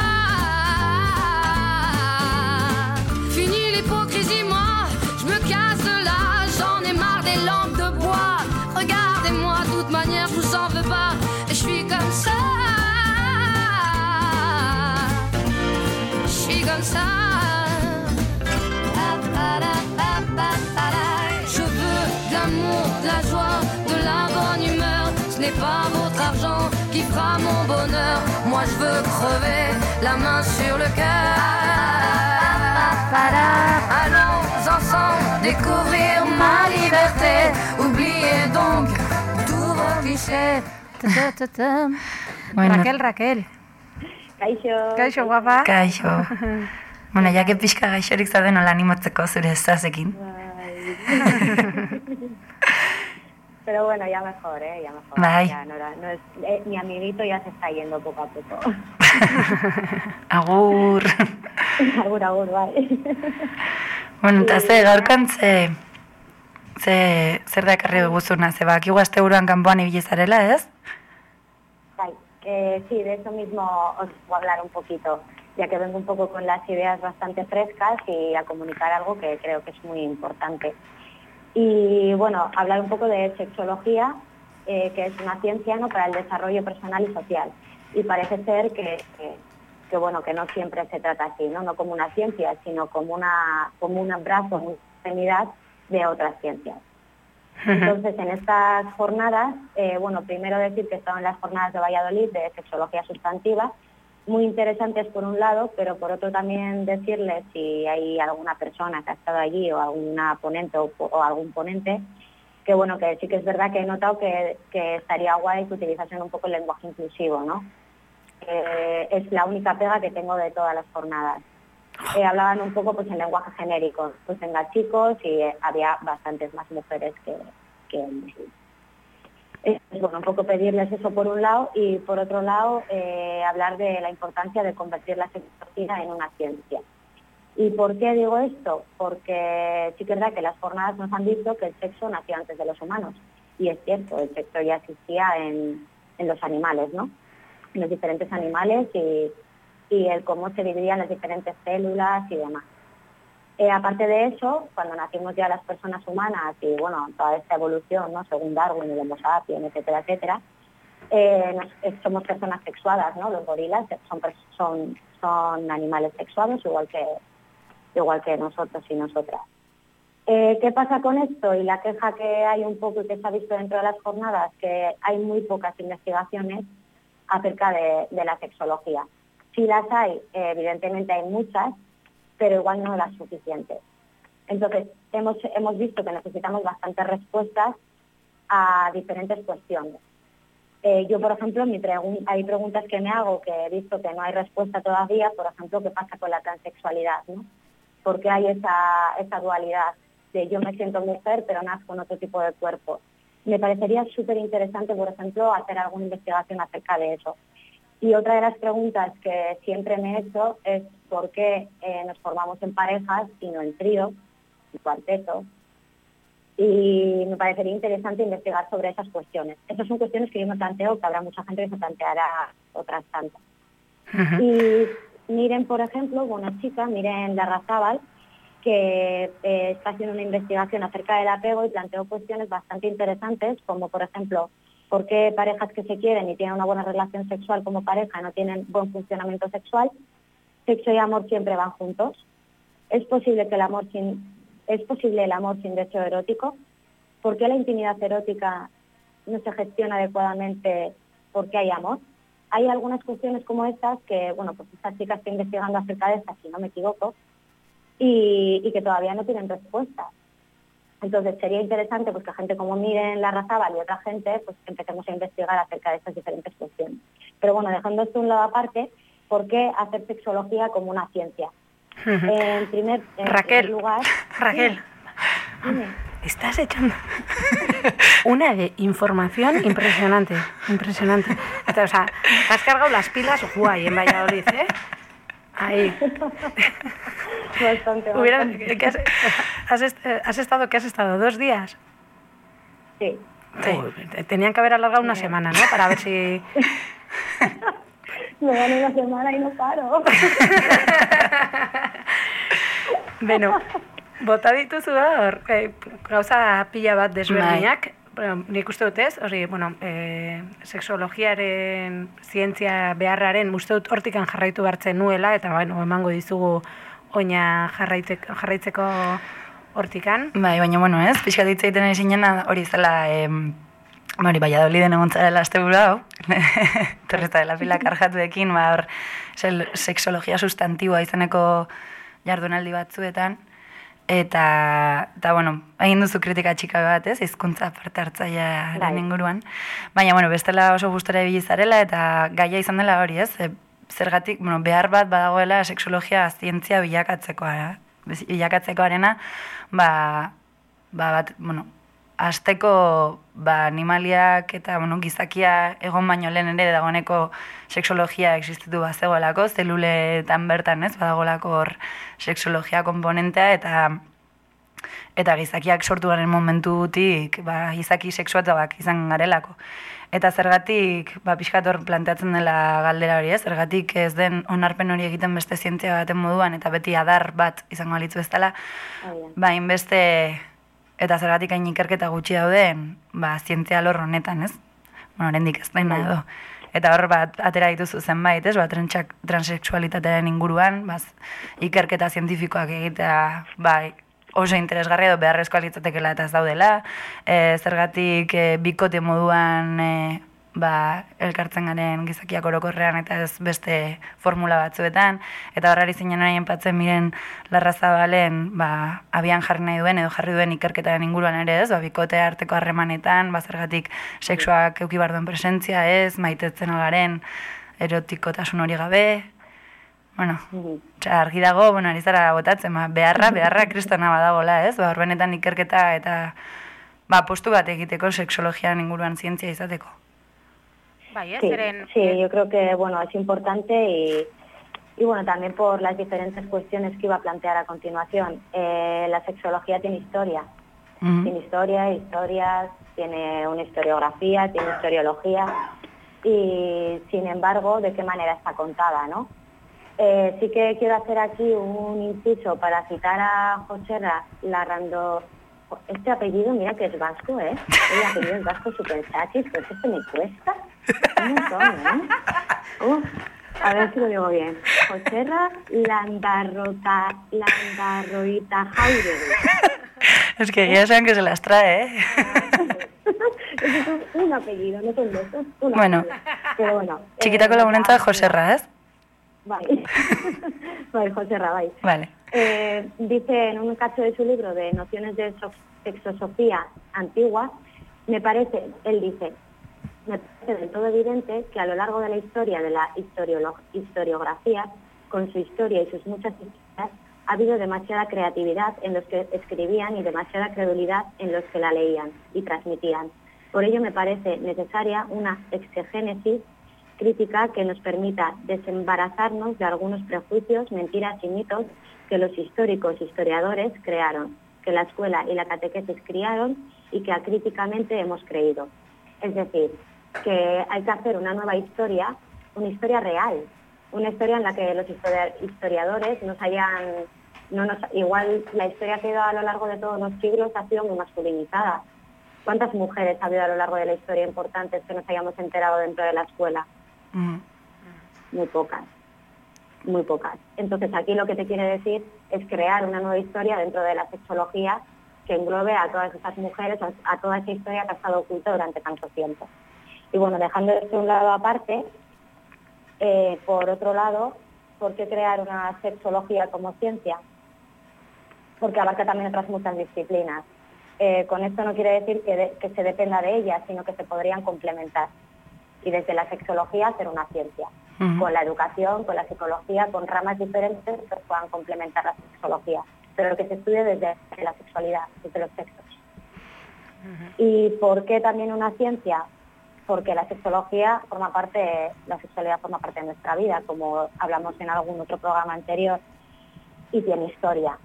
Fini l'hypocrisie, moi, comme ça. Je veux de l'amour, de la joie, de la bonne humeur. Ce n'est pas votre argent qui fera mon bonheur. Moi je veux crever la main sur le cœur. Allons ensemble découvrir ma liberté. Oubliez donc tous vos clichés. Raquel, Raquel. Kaixo. Kaixo, guapa. Kaixo. bueno, jake pixka gaixorik zauden nola animatzeko zure ezazekin. Pero bueno, ya mejor, ¿eh? Ya mejor. Bai. Ya no, no es, eh, mi amiguito ya se está yendo poco a poco. Agur. agur, agur, bai. bueno, eta ze, gaurkan ze, ze, zer da ekarri guzuna, ze bak, aste buruan kanpoan ibili zarela, ez? Eh, sí, de eso mismo os voy a hablar un poquito, ya que vengo un poco con las ideas bastante frescas y a comunicar algo que creo que es muy importante. Y bueno, hablar un poco de sexología, eh, que es una ciencia ¿no? para el desarrollo personal y social. Y parece ser que, que, bueno, que no siempre se trata así, ¿no? como una ciencia, sino como, una, como un abrazo, una unidad de otras ciencias. Entonces, en estas jornadas, eh, bueno, primero decir que en las jornadas de Valladolid de sexología sustantiva, muy interesantes por un lado, pero por otro también decirles si hay alguna persona que ha estado allí o alguna ponente o, algún ponente, que bueno, que sí que es verdad que he notado que, que estaría guay que utilizasen un poco el lenguaje inclusivo, ¿no? Eh, es la única pega que tengo de todas las jornadas. Eh, hablaban un poco pues en lenguaje genérico, pues venga chicos y eh, había bastantes más mujeres que, hombres. Eh, bueno, un poco pedirles eso por un lado y por otro lado eh, hablar de la importancia de convertir la sexología en una ciencia. ¿Y por qué digo esto? Porque sí que es verdad que las jornadas nos han dicho que el sexo nació antes de los humanos. Y es cierto, el sexo ya existía en, en los animales, ¿no? En los diferentes animales y, y el cómo se dividían las diferentes células y demás. Eh, aparte de eso, cuando nacimos ya las personas humanas y bueno, toda esta evolución, ¿no? según Darwin y el Homo etcétera, etcétera, eh, eh, somos personas sexuadas, ¿no? Los gorilas son, son, son animales sexuados igual que, igual que nosotros y nosotras. ¿Qué pasa con esto? Y la queja que hay un poco y que se ha visto dentro de las jornadas, que hay muy pocas investigaciones acerca de, de la sexología. Si las hay, eh, evidentemente hay muchas, pero igual no las suficientes. Entonces, hemos, hemos visto que necesitamos bastantes respuestas a diferentes cuestiones. Eh, yo, por ejemplo, mi pregun- hay preguntas que me hago que he visto que no hay respuesta todavía, por ejemplo, ¿qué pasa con la transexualidad? ¿no? ¿Por qué hay esa, esa dualidad de yo me siento mujer pero nazco en otro tipo de cuerpo? Me parecería súper interesante, por ejemplo, hacer alguna investigación acerca de eso. Y otra de las preguntas que siempre me he hecho es por qué eh, nos formamos en parejas y no en trío, en cuarteto. Y me parecería interesante investigar sobre esas cuestiones. Esas son cuestiones que yo me planteo, que habrá mucha gente que se planteará otras tantas. Y miren, por ejemplo, una chica, miren Larrazábal, que eh, está haciendo una investigación acerca del apego y planteó cuestiones bastante interesantes, como por ejemplo, por qué parejas que se quieren y tienen una buena relación sexual como pareja no tienen buen funcionamiento sexual, sexo y amor siempre van juntos. Es posible que el amor sin es posible el amor sin deseo erótico. ¿Por qué la intimidad erótica no se gestiona adecuadamente porque hay amor? Hay algunas cuestiones como estas que, bueno, pues esta chica está investigando acerca de estas, si no me equivoco, y, y que todavía no tienen respuesta. Entonces sería interesante pues que gente como Miren Larrazábal y otra gente pues empecemos a investigar acerca de estas diferentes cuestiones. Pero bueno, dejando esto un lado aparte, ¿por qué hacer sexología como una ciencia? En primer, en Raquel, lugar, Raquel, estás echando una de información impresionante, impresionante. O sea, te has cargado las pilas guay en Valladolid, ¿eh? Ahí. bastante, Hubiera- bastante. ¿qué has, has est- eh, has estado, ¿qué has estado? ¿Dos días? Sí. Tenían que haber alargado una semana, ¿no? Para ver si... Me dan una semana y no paro. Beno, bota dituzu hor, e, gauza pila bat desberdinak, bueno, nik uste dut ez, hori, bueno, e, sexologiaren, zientzia beharraren, uste dut hortikan jarraitu hartzen nuela, eta bueno, emango dizugu oina jarraitek, jarraitzeko hortikan. Bai, baina, bueno, ez, pixka ditza egiten ari zinena hori zela, em, ba, hori, Valladoliden egon zarela azte buru hau, torreta dela pila karjatuekin, ba, hor, sel, sexologia sustantiboa izeneko jardunaldi batzuetan, eta, eta bueno, egin duzu kritika txika bat, ez, hizkuntza parte hartzailearen Bai. inguruan, baina, bueno, bestela oso gustora ibili zarela, eta gaia izan dela hori, ez, e, zergatik, bueno, behar bat badagoela sexologia zientzia bilakatzekoa, bilakatzekoarena, ba, ba bat, bueno, azteko ba, animaliak eta bueno, gizakia egon baino lehen ere dagoeneko sexologia existitu bazegoelako, zeluletan bertan ez, badagolako hor sexologia komponentea eta eta gizakiak sortu garen momentutik ba, gizaki sexuatuak izan garelako. Eta zergatik, ba, pixkat hor planteatzen dela galdera hori, ez? Zergatik ez den onarpen hori egiten beste zientzia baten moduan, eta beti adar bat izango alitzu ez dela, Agian. ba, inbeste, eta zergatik hain ikerketa gutxi dauden, ba, zientzia lor honetan, ez? Bueno, oraindik ez daina edo. Eta hor, bat, atera dituzu zenbait, ez? Ba, transak, transexualitatearen inguruan, ba, ikerketa zientifikoak egitea, ba, oso interesgarria edo beharrezkoa litzatekeela eta ez daudela, e, zergatik e, bikote moduan e, ba, elkartzen garen gizakiak orokorrean eta ez beste formula batzuetan, eta horrari zinen nahi enpatzen miren larra zabalen, ba, abian jarri nahi duen edo jarri duen ikerketaren inguruan ere ez, ba, bikote arteko harremanetan, ba, zergatik sexuak euki bar duen presentzia ez, maitetzen algaren erotikotasun hori gabe, bueno, Osea, argi dago, bueno, ari zara botatzen, ba, beharra, beharra kristona badagola, ez? Ba, hor benetan ikerketa eta ba, postu bat egiteko sexologian inguruan zientzia izateko. Sí, zeren... sí, yo creo que bueno, es importante y, y bueno, también por las diferentes cuestiones que iba a plantear a continuación. Eh, la sexología tiene historia, Mhm. tiene historia, historias, tiene una historiografía, tiene historiología y sin embargo, ¿de qué manera está contada, no? Eh, sí que quiero hacer aquí un inciso para citar a José Ra- Larrando. Este apellido, mira que es vasco, ¿eh? El apellido es vasco súper chachis, pues este me cuesta un montón, ¿eh? Uf, a ver si lo digo bien. Joserra Landarrota, Landarroita Jauregui. Es que ya saben que se las trae, ¿eh? Es un, apellido, no son dos, es un Bueno. Pero bueno. Txikitako eh, lagunentza ah, Jose Ra, ez? Bai. bai, Joserra, bai. Vale. Eh, dice en un cacho de su libro de Nociones de so- Sexosofía Antigua, me parece, él dice, me parece del todo evidente que a lo largo de la historia de la historiografía, con su historia y sus muchas historias, ha habido demasiada creatividad en los que escribían y demasiada credulidad en los que la leían y transmitían. Por ello me parece necesaria una exegénesis crítica que nos permita desembarazarnos de algunos prejuicios, mentiras y mitos que los históricos historiadores crearon, que la escuela y la catequesis criaron y que acríticamente hemos creído. Es decir, que hay que hacer una nueva historia, una historia real, una historia en la que los historia- historiadores nos hayan, no nos, igual la historia que ha ido a lo largo de todos los siglos ha sido muy masculinizada. ¿Cuántas mujeres ha habido a lo largo de la historia importantes que nos hayamos enterado dentro de la escuela? Mhm. muy pocas, muy pocas. Entonces aquí lo que te quiere decir es crear una nueva historia dentro de la sexología que englobe a todas esas mujeres, a, toda esa historia que ha estado oculta durante tanto tiempo. Y bueno, dejando esto un lado aparte, eh, por otro lado, ¿por qué crear una sexología como ciencia? Porque abarca también otras muchas disciplinas. Eh, con esto no quiere decir de- que se dependa de ellas, sino que se podrían complementar y desde la sexología hacer una ciencia. Con la educación, con la psicología, con ramas diferentes que puedan complementar la sexología, pero que se estudie desde la sexualidad, desde los sexos. ¿Y por qué también una ciencia? Porque la sexología forma parte, la sexualidad forma parte de nuestra vida, como hablamos en algún otro programa anterior, y tiene historia.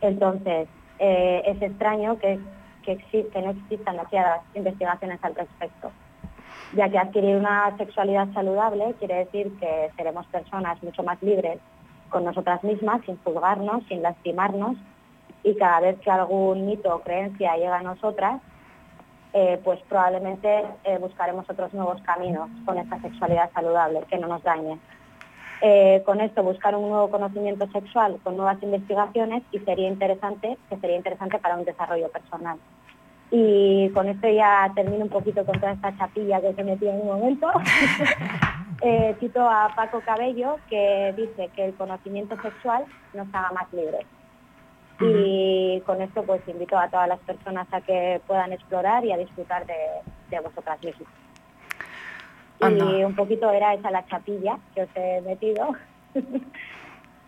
Entonces, eh, es extraño que, que no existan demasiadas investigaciones al respecto, ya que adquirir una sexualidad saludable quiere decir que seremos personas mucho más libres con nosotras mismas, sin juzgarnos, sin lastimarnos, y cada vez que algún mito o creencia llega a nosotras, eh, pues probablemente eh, buscaremos otros nuevos caminos con esta sexualidad saludable que no nos dañe. Eh, con esto buscar un nuevo conocimiento sexual con nuevas investigaciones y sería interesante, que sería interesante para un desarrollo personal. Y con esto ya termino un poquito con toda esta chapilla que se metió en un momento. Eh, cito a Paco Cabello que dice que el conocimiento sexual nos haga más libres. Y con esto pues invito a todas las personas a que puedan explorar y a disfrutar de, de vosotras mismas. Y un poquito era esa la chapilla que os he metido.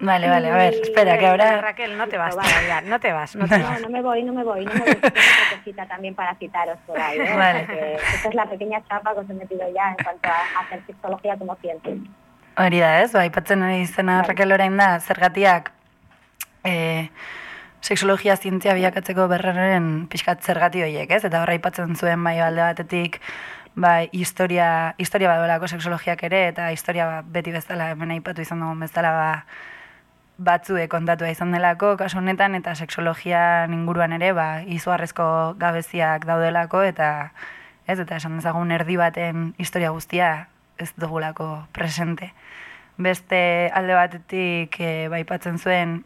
Vale, vale, a ver, espera, que ahora... Raquel, no te vas Vale. todavía, no te vas, no te No, vas. no me voy, no me voy, no me voy. Tengo otra cosita también para citaros por ahí. ¿eh? Vale. O sea que esta es la pequeña chapa que os he metido ya en cuanto a hacer sexología como ciencia. Hori da, ez? Ba, aipatzen ari izena Bai. Raquel orain da, zergatiak e, sexologia zientzia bilakatzeko berraren pixkat zergati horiek, ez? Eta horra aipatzen zuen bai alde batetik bai, historia, historia badolako sexologiak ere, eta historia beti bezala, hemen aipatu izan dugun bezala, ba, batzue kontatua izan delako, kasu honetan, eta sexologia inguruan ere, ba, izugarrezko gabeziak daudelako, eta ez, eta esan dezagun erdi baten historia guztia ez dugulako presente. Beste alde batetik e, baipatzen zuen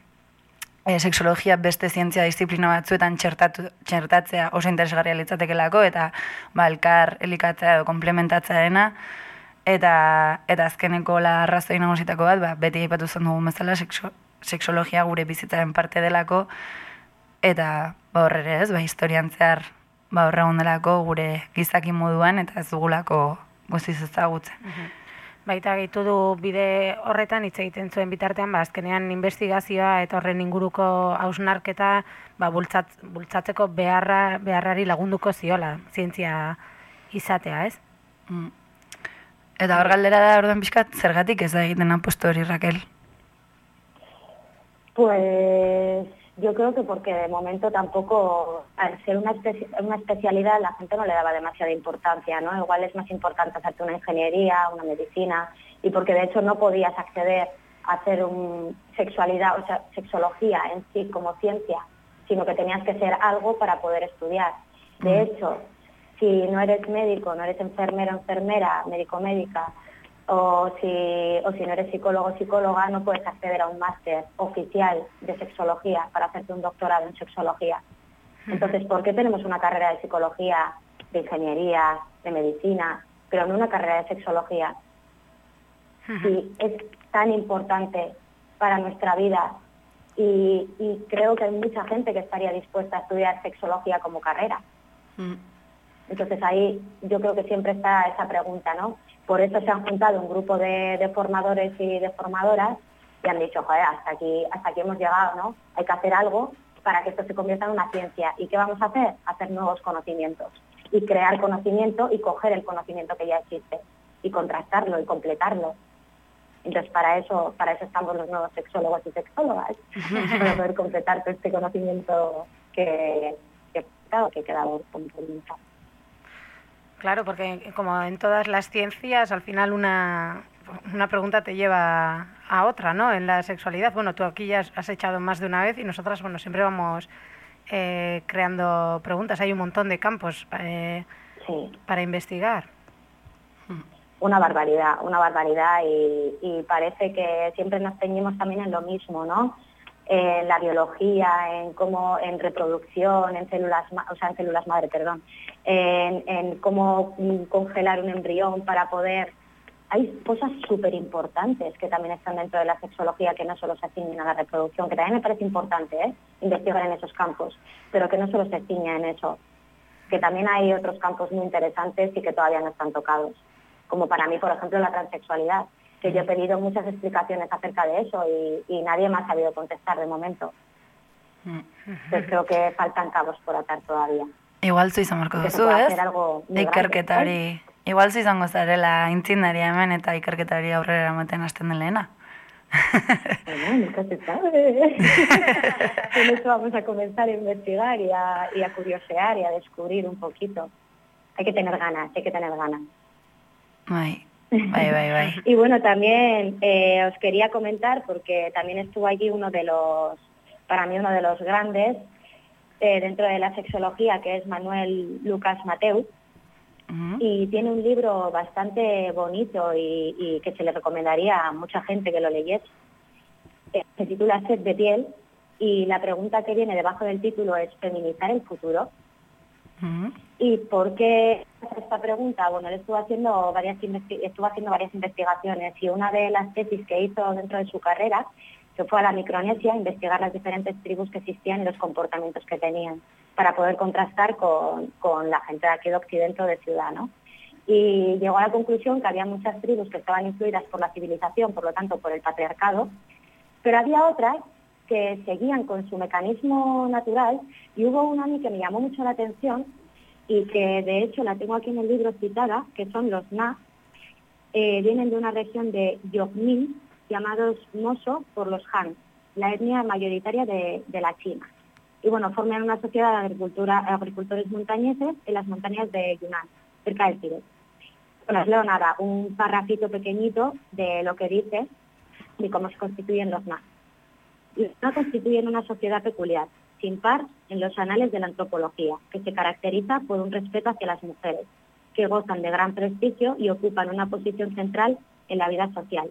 e, sexologia beste zientzia disiplina batzuetan txertatu, txertatzea oso interesgarria litzatekelako eta ba, elkar elikatzea edo komplementatzearena eta eta azkeneko la arrazoi nagusitako bat, ba, beti aipatu zen dugun bezala sexologia gure bizitzaren parte delako eta ba horre ere ez, ba, historian zehar ba, horre delako gure gizaki moduan eta ez dugulako guztiz ezagutzen. Baita gehitu du bide horretan hitz egiten zuen bitartean, ba, azkenean investigazioa eta horren inguruko hausnarketa ba, bultzat, bultzatzeko beharra, beharrari lagunduko ziola, zientzia izatea, ez? Mm. Eta hor galdera da orduan pixkat, zergatik ez da egiten aposto hori, Raquel? Pues yo creo que porque de momento tampoco, al ser una, especi- una especialidad, la gente no le daba demasiada importancia, ¿no? Igual es más importante hacerte una ingeniería, una medicina, y porque de hecho no podías acceder a hacer un sexualidad, o sea, sexología en sí como ciencia, sino que tenías que ser algo para poder estudiar. De hecho, si no eres médico, no eres enfermero, enfermera, médico, médica, o si, o si no eres psicólogo o psicóloga, no puedes acceder a un máster oficial de sexología para hacerte un doctorado en sexología. Entonces, ¿por qué tenemos una carrera de psicología, de ingeniería, de medicina, pero no una carrera de sexología? Si es tan importante para nuestra vida y, y creo que hay mucha gente que estaría dispuesta a estudiar sexología como carrera. Mm. Entonces ahí yo creo que siempre está esa pregunta, ¿no? Por eso se han juntado un grupo de, de formadores y de formadoras y han dicho, joder, hasta aquí, hasta aquí hemos llegado, ¿no? Hay que hacer algo para que esto se convierta en una ciencia. ¿Y qué vamos a hacer? Hacer nuevos conocimientos y crear conocimiento y coger el conocimiento que ya existe y contrastarlo y completarlo. Entonces para eso, para eso estamos los nuevos sexólogos y sexólogas, para poder completar todo este conocimiento que, que, claro, que quedado complementado. Claro, porque como en todas las ciencias, al final una, una pregunta te lleva a otra, ¿no? En la sexualidad, bueno, tú aquí ya has- echado más de una vez y nosotras, bueno, siempre vamos eh, creando preguntas. Hay un montón de campos eh, Sí. para investigar. una barbaridad, una barbaridad y, y parece que siempre nos ceñimos también en lo mismo, ¿no? En la biología, en cómo, en reproducción, en células, o sea, en células madre, perdón, en, cómo congelar un embrión para poder. Hay cosas súper importantes que también están dentro de la sexología que no solo se ciñen a la reproducción, que también me parece importante ¿eh? investigar en esos campos, pero que no solo se ciña en eso, que también hay otros campos muy interesantes y que todavía no están tocados como para mí, por ejemplo, la transexualidad, que yo he pedido muchas explicaciones acerca de eso y, y nadie me ha sabido contestar de momento. Mm. Entonces creo que faltan cabos por atar todavía. Igual zu izan barko Que se duzu, ez? Ikerketa hori. Igual zu izango zarela intzindaria hemen eta ikerketa hori aurrera eramaten hasten den lehena. Bueno, nunca se sabe. Con eso vamos a comenzar a investigar y a, y a curiosear y a descubrir un poquito. Hay que tener ganas, hay que tener ganas. Bai, Y bueno, también eh, os quería comentar, porque también estuvo allí uno de los, para mí uno de los grandes eh, dentro de la sexología, que es Manuel Lucas Mateu, y tiene un libro bastante bonito y, y que se le recomendaría a mucha gente que lo leyese. Eh, Se titula Set de piel y la pregunta que viene debajo del título es ¿feminizar el futuro? ¿Y por qué esta pregunta? Bueno, él estuvo haciendo varias estuvo haciendo varias investigaciones y una de las tesis que hizo dentro de su carrera se fue a la Micronesia a investigar las diferentes tribus que existían y los comportamientos que tenían para poder contrastar con, con la gente de aquí de Occidente o de Ciudad, ¿no? Y llegó a la conclusión que había muchas tribus que estaban influidas por la civilización, por lo tanto por el patriarcado, pero había otras que seguían con su mecanismo natural y hubo una a mí que me llamó mucho la atención y que de hecho la tengo aquí en el libro citada, que son los Na, eh, vienen de una región de Yokmin llamados Moso por los Han, la etnia mayoritaria de, de la China. Y bueno, forman una sociedad de agricultura, agricultores montañeses en las montañas de Yunnan, cerca del Tíbet. Bueno, os leo nada, un parrafito pequeñito de lo que dice de cómo se constituyen los Na. Na constituyen una sociedad peculiar, sin par en los anales de la antropología, que se caracteriza por un respeto hacia las mujeres, que gozan de gran prestigio y ocupan una posición central en la vida social.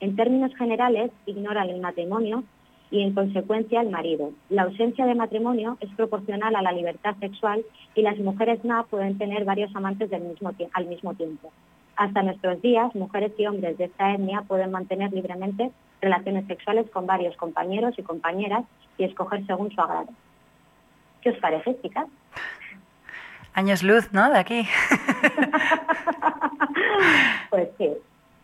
En términos generales, ignoran el matrimonio y en consecuencia el marido. La ausencia de matrimonio es proporcional a la libertad sexual y las mujeres NA pueden tener varios amantes al mismo tiempo. Hasta nuestros días, mujeres y hombres de esta etnia pueden mantener libremente relaciones sexuales con varios compañeros y compañeras y escoger según su agrado. ¿Qué os parece, chicas? Años luz, ¿no? De aquí. Pues sí,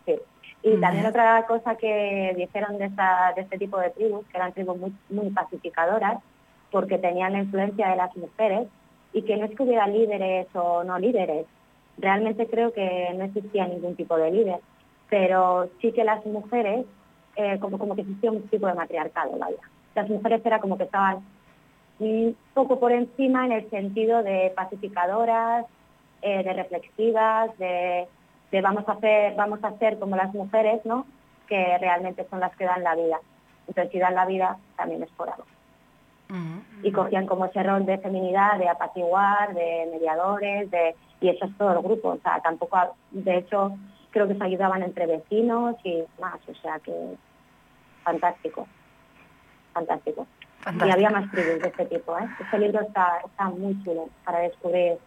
sí. Y también otra cosa que dijeron de, esta, de este tipo de tribus, que eran tribus muy, muy pacificadoras, porque tenían la influencia de las mujeres, y que no es que hubiera líderes o no líderes, realmente creo que no existía ningún tipo de líder, pero sí que las mujeres, eh, como, como que existía un tipo de matriarcado, vaya. Las mujeres era como que estaban un poco por encima en el sentido de pacificadoras, eh, de reflexivas, de, de vamos a hacer, vamos a hacer como las mujeres, ¿no? Que realmente son las que dan la vida. Entonces, si dan la vida, también es por algo. Y cogían como ese rol de feminidad, de apaciguar, de mediadores, de y eso es todo el grupo. O sea, tampoco, de hecho, creo que se ayudaban entre vecinos y más. O sea que fantástico, fantástico. Y Fantástico. había más tribus de este tipo. ¿eh? Este libro está, está muy chulo para descubrir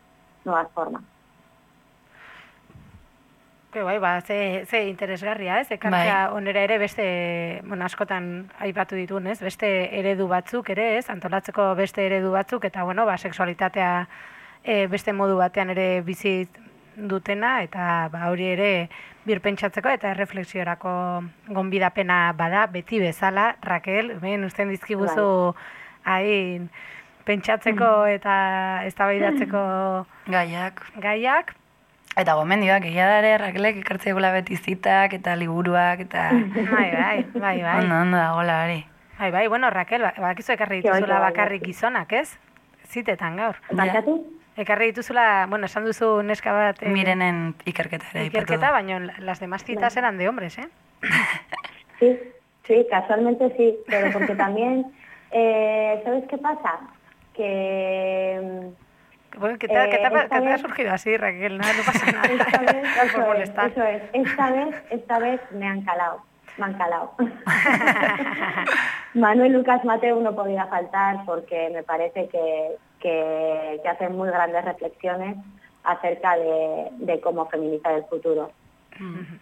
nuevas formas. Ke bai, ba, ze, ze interesgarria, ez? Ekartzea onera ere beste, bueno, askotan aipatu ditun, ez? Beste eredu batzuk ere, ez? Antolatzeko beste eredu batzuk, eta, bueno, ba, sexualitatea e, beste modu batean ere bizi dutena, eta ba, hori ere birpentsatzeko eta erreflexiorako gonbidapena bada, beti bezala, Raquel, hemen usten dizkiguzu hain pentsatzeko eta eztabaidatzeko Gaiak. gaiak, Eta gomendioak, egia da ere, Rakelek ekartzea gula beti zitak, eta liburuak, eta... bai, bai, bai, bai. Ondo, ondo dagoela hori. Bai, bai, bueno, Raquel, ba- bakizu ekarri Bai, dituzula bai, bakarrik bai. gizonak, ez? Zitetan gaur. Barkatu? Ekarri dituzula, bueno, esan duzu neska bat... eh, Mirenen ikerketa ere ikerketa, baina las demás citas eran de hombres, ¿eh? Sí, sí, casualmente sí, pero porque también, eh, ¿sabes qué pasa? Que Bueno, ¿qué te, ha- Eh, te ha surgido así, Raquel? No, no pasa nada. esta vez, por eso, es, molestar. eso es, esta vez, esta vez me han calado, me han calado. Manuel Lucas Mateo no podía faltar porque me parece que, que, que hacen muy grandes reflexiones acerca de, de cómo feminizar el futuro.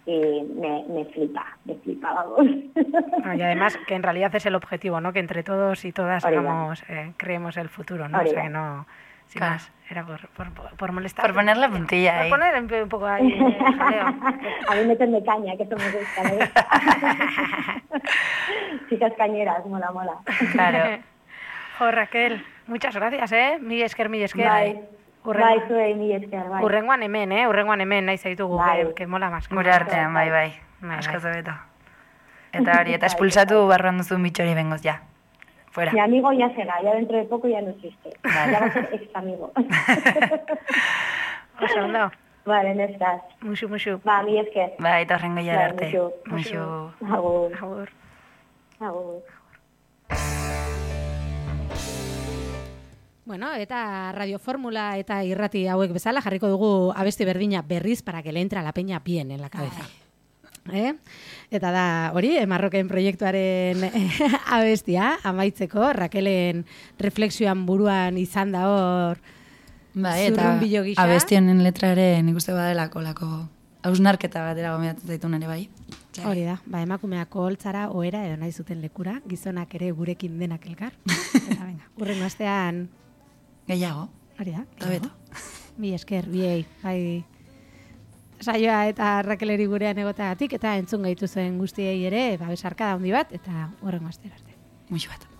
Y me, me flipa, me flipa, vamos. No, y además que en realidad es el objetivo, ¿no? Que entre todos y todas hagamos, eh, creemos el futuro, ¿no? O sea, que no... Sin Claro. más, era por, por, por molestar. Por poner la puntilla Por ahí. poner un poco ahí eh, jaleo. A mí meterme caña, que eso me gusta. gusta. Chicas cañeras, mola, mola. Claro. Jo, Raquel, muchas gracias, eh? Mi esker, mi esker. Bai, Urrengo- bai, zuei mi esker, bai. Urrengoan hemen, eh? Urrengoan hemen, nahi zaitugu, Bai. que, que mola más. Gure artean, bai, bai. Bai, Asko bai. zobeto. Eta hori, eta espulsatu barruan duzun bitxori bengoz, ja. Fuera. Mi amigo ya será, ya dentro de poco ya no existe. Vale. Ya va a ser ex amigo. Oso, ondo. vale, neskaz. Muxu, muxu. Ba, mi esker. Bai, eta horrengo Bai, arte. muxu. Muxu. Agur, Agur. agur. Bueno, eta radioformula eta irrati hauek bezala jarriko dugu abesti berdina berriz para que le entra la peña bien en la cabeza. Eh? Eta da, hori, emarroken proiektuaren eh, abestia, amaitzeko, Rakelen reflexioan buruan izan da hor, Bai, eta Zurrunbilo gisa. abesti honen letra ere nik uste badelako lako hausnarketa batera gomendatzen zaitun ere bai. hori da, ba, emakumeak koholtzara, ohera edo nahi zuten lekura, gizonak ere gurekin denak elkar. Eta venga, urrengo astean, Gehiago. hori da, beto. Bi esker, biei, bai saioa eta Rakeleri gurean egoteagatik eta entzun gaituzuen guztiei ere, ba, besarkada handi bat, eta horrengo astera arte. Muxu bat.